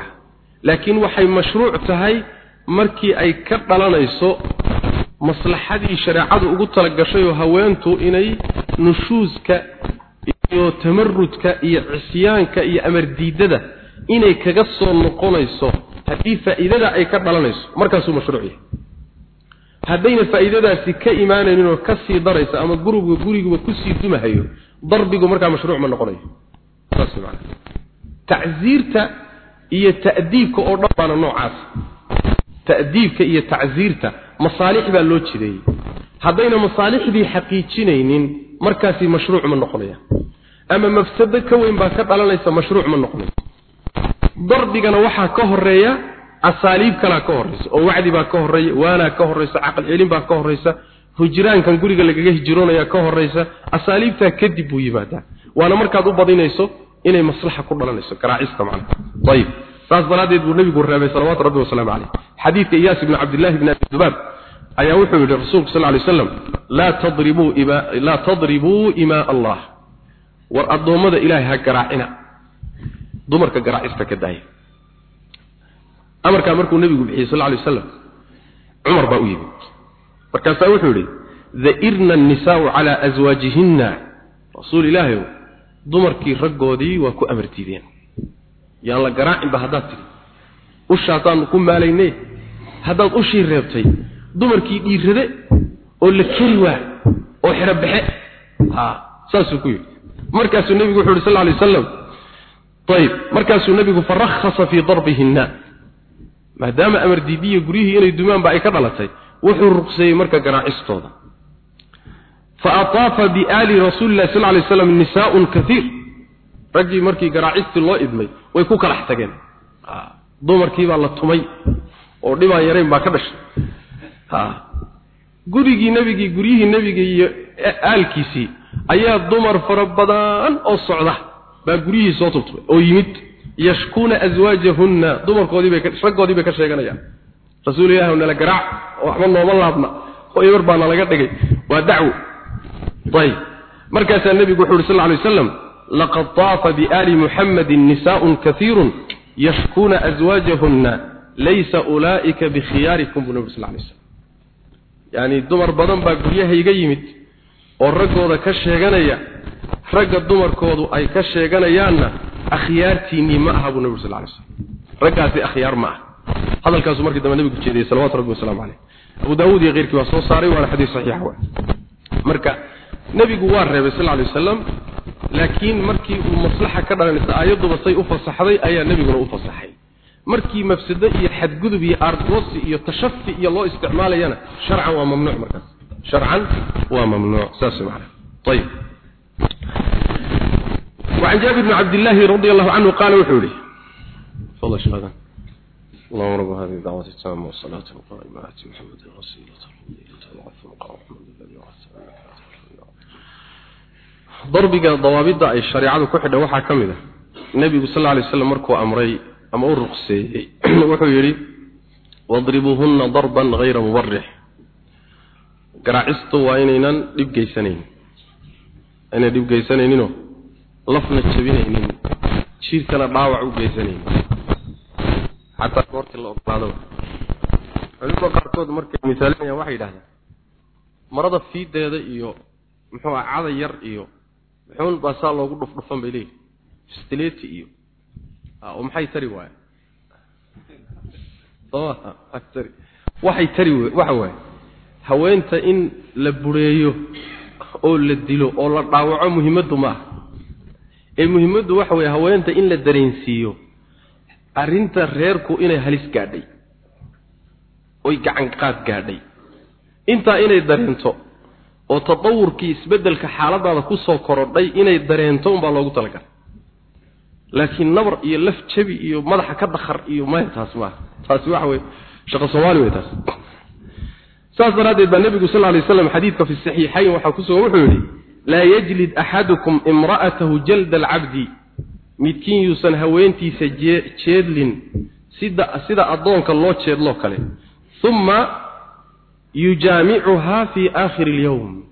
laakiin waxay mashruuc tahay markii ay ka dhalanayso maslaxadii shareecadu ugu talagashay oo haweentu inay nushuuska iyo tamarudka iyo cisyaanka iyo amardiidada inay kaga soo noqonayso haddii faa'iidada ay ka dhalanayso. Markaasuu mashruuc yahay haddayna faa'iidadaasi ka imaanaynin oo ka sii daraysa ama guriga guriguba ku sii dumahayo darbigu markaa mashruuc ma noqonayo. Saas iyo ta'diibka oo dhan baana noocaas. Ta'diibka iyo tacsiirta masaalix baa loo jideeyey. Haddayna masaalixdii xaqiijinaynin markaasi mashruuc ma noqonaya. Ama mafsado ka weyn baa ka dhalanaysa mashruuc ma noqonayo darbigana waxaa ka horreeya asaaliib kalaa ka horraysa oo wacdi baa ka horreeya waanaa ka horraysa caqal celin baa ka horraysa hijraankan guriga lagaga hijroonaya ka horraysa asaaliibtaa kadib buu yimaadaa. Waana markaad u badinayso inay maslaxa ku dhalanayso garaacista macnaha. Ayib. Saas daraaddeed buu nebigu reebay salawaatu rabbi wasalaamu caleyh xadiidka iyaas ibni cabdillahi bni abi dubaab ayaa wuxuu yidhi rasuulku sal lay slam laa tadribuu laa tadribuu imaa allah. War addoommada ilaahay ha garaacina. Dumarka garaacista ka daaya amarkaa markuu nebigu bixiyey sal lay wasalam cumar baa u yimid. Markaasaa wuxuu yidhi dairna annisaau calaa aswaajihinna rasuul ilaahayow dumarkii raggoodii waa ku amar diideen yaan la garaacinba haddaad tidhi. Ushaasaanu ku maalayne haddaad ushii reebtay dumarkii dhiirrade oo la keri waa oo xidho baxe saasuu ku yidhi. Markaasuu nebigu wuxu yidhi sal lay wasalam ayib markaasuu nebigu farakhasa fii darbihinna maadaama amar diidiya guryihii inay dumaanba ay ka dhalatay wuxuu ruqseeyey marka garaacistooda fa ataafa biaali rasuuli llahi sal lay slam nisaaun kaiir raggii markii garaacistii loo idmay way ku kalax tageen. Dumarkiibaa la tumay oo dhibaan yarayn baa ka dhashay. Gurigii nebigii guryihii nebiga iyo aalkiisii ayaa dumar fara badan oo socda baa guryihii soo tubtumay oo yimid yashkuuna aswaajahunna dumarkoodiibay raggoodii bay ka sheeganayaan. Rasuul ilahi nala garaac oo waxba nooma laabna oo eber baa nalaga dhigay. Waa dacwo. Ayib markaasaa nebigu wuxu uhi sal lla alay waslam laqad taafa biaali muxammadin nisaaun kaiirun yashkuuna aswaajahunna laysa ulaa'ika bikhiyaarikum buu nebi sal lay slam yacni dumar badan baa guryahayga yimid oo raggooda ka sheeganaya ragga dumarkoodu ay ka sheeganayaanna akhyaartiinnii ma aha buu nebi sal lay slam raggaasi akhyaar ma ah hadalkaasu markii dambe nebigu jeediyey salawatu rabbi wasalaamu caleyh abu daawuud iyo keyrkii waa soo saaray waana xadiis saxiix wa marka nebigu waa reebay sal lay wasalam laakiin markii uu maslaxa ka dhalanaysa aayadduba say u fasaxday ayaa nebiguna u fasaxay. Markii mafsado iyo xadgudub iyo aargoosi iyo tashafi iyo loo isticmaalayana sharcan waa mamnuuc markaas. Sharcan waa mamnuuc saas macana ayib وعن جابر بن عبد الله رضي الله عنه قال وحوري تفضل شيخنا اللهم رب هذه الدعوة التامة والصلاة القائمة آتي محمد الوسيلة الفضيلة والعفو مقام محمد الذي وعث ضربك ضوابط أي الشريعة كحدة وحا كمدة النبي صلى الله عليه وسلم مركو أمري أما أرقسي وحوري واضربوهن ضربا غير مبرح قرعستوا وإنينا لبقي سنين أنا لبقي سنين lafna jabinaynin jiirkana dhaawac u geysanaynin xataa goortii la ogolaado. Culimada qaarkood markay misaalinayaan waxay yidhahdaan marada fiideeda iyo muxuu ah cada yar iyo muxuun baa saa loogu dhufdhufan bay leeyihi stileti iyo oo maxay tari waaya soma tari? Waxay tari waxa waaye haweenta in la bureeyo oo la dilo oo la dhaawaco muhimaddu ma aha ee muhimaddu waxa weeye haweenta in la dareensiiyo arrinta reerku inay halis gaadhay oy gacan qaad gaadhay. Intaa inay dareento oo tatawurkii isbeddelka xaaladaada ku soo korodhay inay dareento unbaa loogu talagalay. Laakiin nabar iyo laf jabi iyo madaxa ka dakhar iyo maya taas maaha taasi waxa weye shaqo soomaali wey taas. Saas daraaddeed baa nebigu sal lay slam xadiidka fi saxiixayn waxaa kusugan wuxuu yidhi laa yajlid axadukum imra'atahu jalda alcabdi. Midkiin yuusan haweentiisa jeedlin sida sida addoonka loo jeedloo kale. Uma yujaamicuhaa fii aakhiri alyowm.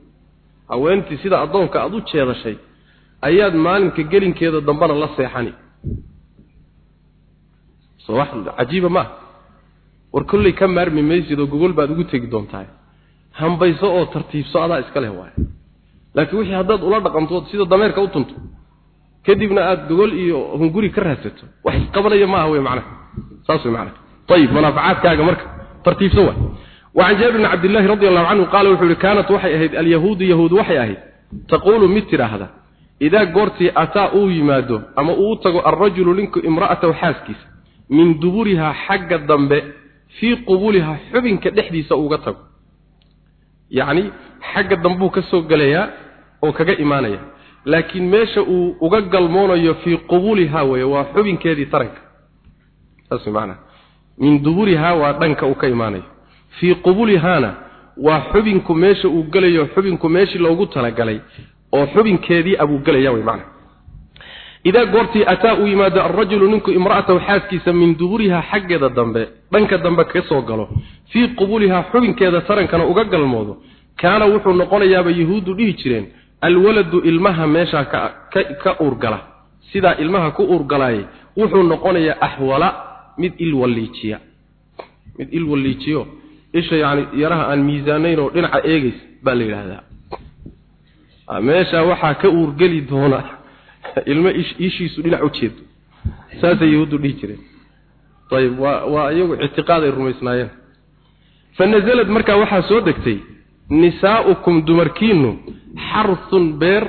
Haweentii sida addoonka aada u jeedashay ayaad maalinka gelinkeeda dambana la seexani. Cajiiba maaha war kolley ka maarmi maysid oo gogol baad ugu tegi doontahay. Hambayso oo tartiibso adaa iska leh waayo laakiin wixii haddaad ula dhaqantood sida dameerka u tunto kadibna aada gogol iyo hunguri ka raadsato wax isqabanaya maaha wey macnaha saas wey macnaha ayib manaafacaadkaaga marka tartiibso waay وعن جابر بن عبد الله رضي الله عنه قال وحول كانت وحي أهيد اليهود يهود وحي أهيد تقول متر هذا إذا قرتي أتى أو يمادو أما أوتغو الرجل لنك امرأة وحاسكس من دبورها حق الضنب في قبولها حبن كدحدي سأوغتغو يعني حق الضنبو كسو قليا oo kaga imaanaya. Laakiin meesha uu uga galmoonayo fii qubuuliha weeye waa xubinkeedii taranka. Saas maana min duburiha waa dhanka uu ka imaanayo. Fii qubuulihana waa xubinku meesha uu galayo xubinku meeshii loogu talagalay oo xubinkeedii abuu galaya way macna idaa goortii ataa uu yimaado alrajulu ninku imra'atahu xaaskiisa min duburiha xaggeeda dambe dhanka dambe ka soo galo fii qubuulihaa xubinkeeda tarankana uga galmoodo kaana wuxuu noqonayaaba yahuuddu dhihi jireen alwaladu ilmaha meeshaa ka ka uurgala. Sidaa ilmaha ku uurgalaayay wuxuu noqonayaa axwala mid ilwalliijiya mid ilwalliijiyo isha yani yaraha aan miisaanayn oo dhinaca eegays baa la yidhaahdaa. Meesha waxaa ka uurgeli doona [laughs] ilmo ishiisu dhinac u jeedo. Saasay yahuuddu dhihi jireen. Ayib waa waa iyagu ictiqaad ay rumaysnaayeen. Fa nazalad markaa waxaa soo degtay nisaa'ukum dumarkiinu xarthun beer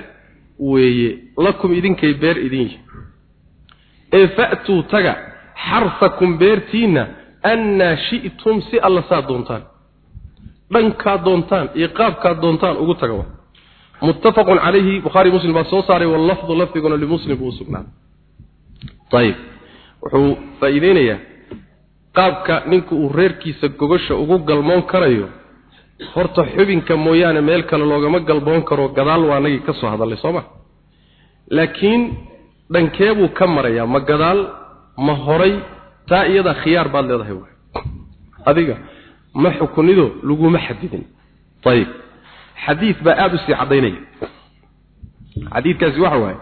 weeye lakum idinkay beer idin yihi ee fa'tuu taga xarhakum beertiinna annaa shi'tum si alla saa doontaan. Dhankaad doontaan iyo qaabkaad doontaan ugu taga wa. Muttafaqun calayhi bukhaari muslim baa soo saaray wallafdu lafdiguna limuslim buu u sugnaaday ayib wuxuu faa'iideynayaa qaabka ninka uu reerkiisa gogosha ugu galmoon karayo horta xubinka mooyaane meel kale loogama galmoon karo gadaal waa nagii ka soo hadallay soo ma? Laakiin dhankee buu ka marayaa ma gadaal ma horay taa iyada khiyaar baad leedahay waay. Adiga ma xukunido laguma xadidin. Ayib xadiid baa aada u sii caddaynaya. Xadiidkaasi waxa waaye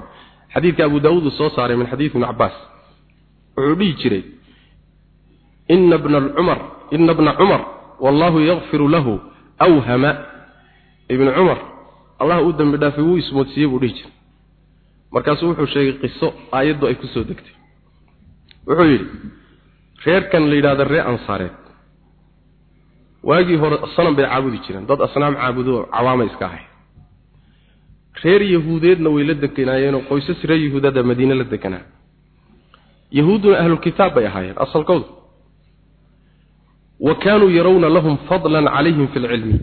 xadiidka abu daawuud uu soo saaray min xadiid ibni cabbaas. Wuxuu dhihi jiray ina bna cumar ina bna cumar wallahu yakfiru lahu awhama. Ibnu cumar allah uu dembi dhaafay wuu ismoodsiiyey buu dhihi jiray. Markaasuu wuxuu sheegay qiso aayaddu ay ku soo degtay. Wuxuu yidhi reerkan la yidhahda reer ansaareed. Waagii hore sanam bay caabudi jireen. Dad asnaam caabudo cawaama iska ahay. Reer yahuudeedna way la deganaayeenoo qoysas reer yahuudada madiine la deganaa. Yahuudduna ahlulkitaab bay ahaayeen asalkoodu kaanuu yarawna lahum fadlan calayhim fi lcilmi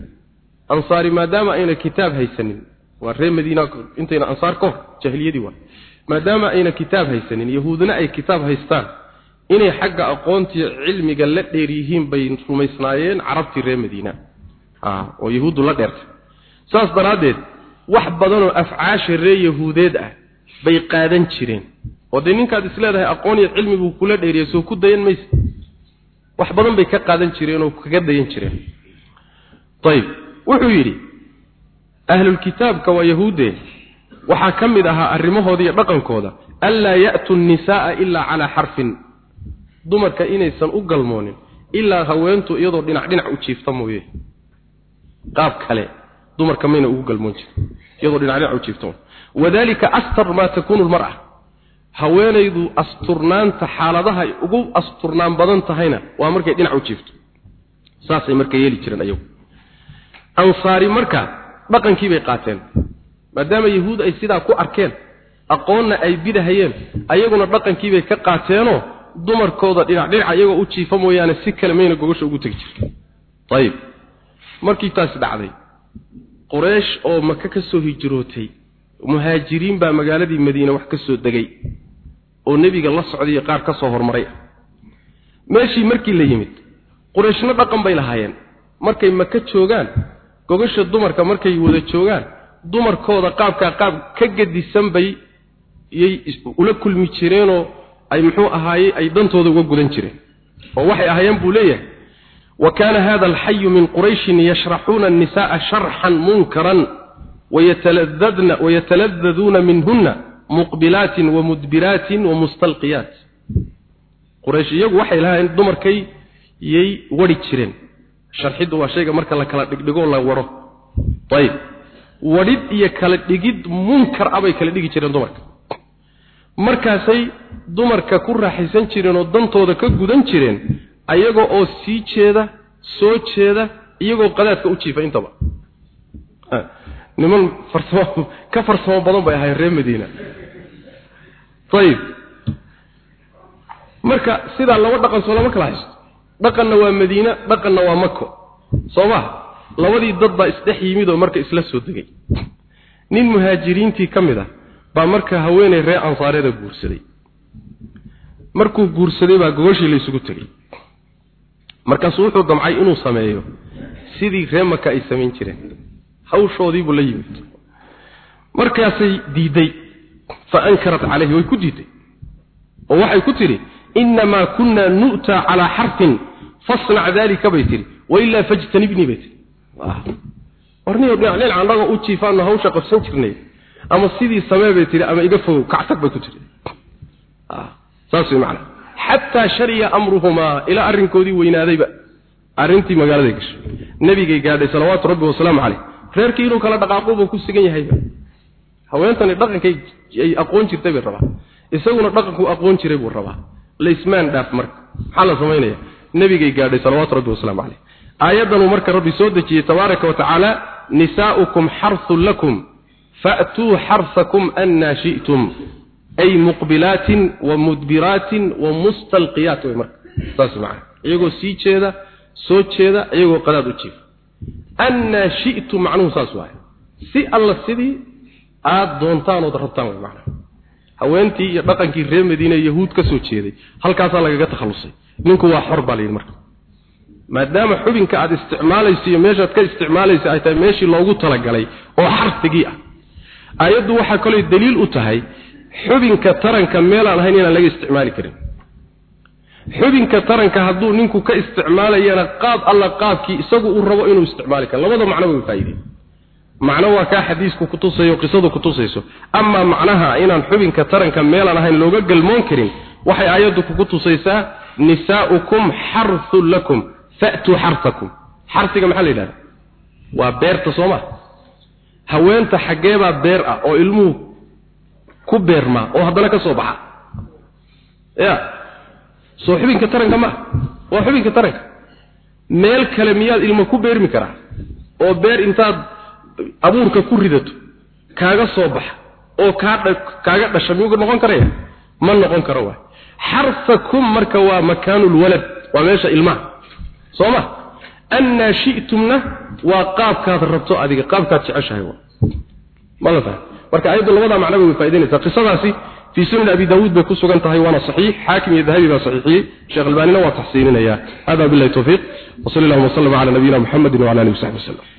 ansaari maadaama ayna kitaab haysanin waa reer madiina intayna ansaar ka hor jahiliyadii waa. Maadaama ayna kitaab haysanin yahuudna ay kitaab haystaan inay xagga aqoontii cilmiga la dheer yihiin bay rumaysnaayeen carabtii reer madiina. Oo yahuuddu la dheertay. Saas daraaddeed wax badanoo afcaasha reer yahuudeed ah bay qaadan jireen. Oo dee ninkaad isleedahay aqoon iyo cilmi buu kula dheeriya soo ku dayan mayse wax badan bay ka qaadan jireen oo kaga dayan jireen. Ayib wuxuu yidhi ahlulkitaabka waa yahuuddee waxaa ka mid ahaa arrimahooda iyo dhaqankooda anlaa ya'tuu nnisaaa ilaa calaa xarfin dumarka inaysan u galmoonin ilaa haweentu iyadoo dhinac dhinac u jiifta mooye. Qaab kale dumarka mayna ugu galmoon jirin iyadoo dhinac dhinac u jiifta wadalika astar ma takunu almar'a haweenaydu asturnaanta xaaladaha ugu asturnaan badan tahayna waa markay dhinac u jiifto. Saasay marka yeeli jireen ayagu. Ansaari marka dhaqankii bay qaateen. Maadaama yahuud ay sidaa ku arkeen aqoonna ay bidahayeen ayaguna dhaqankii bay ka qaateenoo dumarkooda dhinac dhinaca iyagoo u jiifa mooyaane si kale mayna gogosha ugu tegi jirin ayib markii taasi dhacday quraysh oo maka ka soo hijrootay muhaajiriin baa magaaladii madiine wax ka soo degay oo nebiga la socday qaar ka soo hormaray. Meeshii markii la yimid qurayshna dhaqan bay lahaayeen. Markay maka joogaan gogasha dumarka markay wada joogaan dumarkooda qaabkaa qaab ka gadisan bay yay ula kulmi jireenoo ay muxuu ahaaye ay dantooda uga gudan jireen. Oo waxay ahaayeen buu leeyahay wa kaana hada alxayu min qurayshin yashraxuuna annisa'a sharxan munkaran wayataladadna wayataladdaduuna minhunna muqbilaatin wa mudbiraatin wa mustalqiyaat. Quraysh iyagu waxay lahaayeen dumarkay yay wari jireen. Sharxiddu waa shayga marka la kala dhigdhigo la waro ayib. Wadhid iyo kala dhigid munkar ah bay kala dhigi jireen dumarka. Markaasay dumarka ku raaxaysan jireen oo dantooda ka gudan jireen ayaga oo sii jeeda soo jeeda iyagoo qadaadka u jiifa intaba. Niman farsamo ka farsamo badan bay ahaayeen reer madiina ayib marka sidaa laba dhaqan soo lama kala haysto. Dhaqanna waa madiina dhaqanna waa mako soo ma labadii dad baa isdhex yimid oo marka isla soo degay. Nin muhaajiriintii ka mid ah baa marka haweenay reer ansaareeda guursaday. Markuu guursaday baa gogoshii la isugu tegey. Markaasuu wuxuu damcay inuu sameeyo sidii reer maka ay samayn jireen. Hawshoodii buu la yimid. Markaasay diiday waxay ku tidhi inamaa kunna nu'taa calaa xarfin fasnac daalika bay tihi wailaa fajtanibnii bay tihi warniyo dhinac annagoo u jiifaano hawsha qabsan jirnay. Ama sidii samee bay tihi ama iga fogow kactag bay ku tihi saas way macnaa xataa shariya amruhumaa ilaa arrinkoodii weynaadayba arrintii magaaladay gashay. Nebigay gaadhay salawaatu rabbi wasalaamu caleyh reerkii inuu kala dhaqaaqo ku sigan yahayba haweentani dhaqankay ay aqoon jirtay bay rabaa. Isaguna dhaqankuu aqoon jiray buu rabaa. Laysmaan dhaaf marka. Maxaa la samaynaya nebigay gaadhay salawaatu rabbi wasalaamu caleyh aayaddanuu marka rabbi soo dejiyey tabaaraka wa tacaala nisaa'ukum xarthun lakum fa'tuu xarhakum annaa shi'tum. Ay muqbilaatin wa mudbiraatin wa mustalqiyaat way marka. Saas macana iyagoo sii jeeda soo jeeda iyagoo qadaad u jiifa annaa shi'tum macnuhu saas waaye. Si alla sidii aada doontaan ood rabtaan way macnaha. Haweentii iyo dhaqankii reer madiine yahuud ka soo jeeday halkaasaa lagaga takhallusay. Ninku waa xor baa layidhi marka. Maadaama xubinka aada isticmaalayso iyo meeshaad ka isticmaalaysa ay tahay meeshii loogu talagalay oo xarfigii ah aayaddu waxaa kaloo daliil u tahay xubinka taranka meelaan ahayn inaan laga isticmaali karin. Xubinka taranka hadduu ninku ka isticmaalayana qaab alla qaabkii isagu uu rabo inuu isticmaali karo. Labada macno way faa'iideen macno waa kaa xadiisku kutusayo qisadu kutusayso amaa macnaha inaan xubinka taranka meelaan ahayn looga galmoon karin waxay aayaddu kugu tusaysaa nisaa'ukum xarthun lakum fa'tuu xarhakum xarsiga maxaa la yidhahda waa beerta soo ma? Haweenta xaggeebaa beer ah oo ilmuhu ku beermaa oo haddana ka soo baxa? Ya soo xubinka taranka ma waa xubinka taranka. Meel kale miyaad ilmo ku beermi karaa? Oo beer intaad abuurka ku ridato kaaga soo baxa oo kaa kaaga dhasha miyuu noqon karaya ma noqon karo waay xarfakum marka waa makaanulwalad waa meesha ilmaha soo ma annaa shi'tumna waa qaabkaad rabto adiga qaabkaad jeceshahay waa ma la tahay marka ayaddu labadaa macno bay faa'idaynaysaa qisadaasi في سنن أبي داود بكسوغان تهي وانا صحيح حاكم يذهبي با صحيحي شيخ الباني نوى تحسيننا هذا بالله التوفيق وصلى الله وسلم على نبينا محمد وعلى آله وصحبه وسلم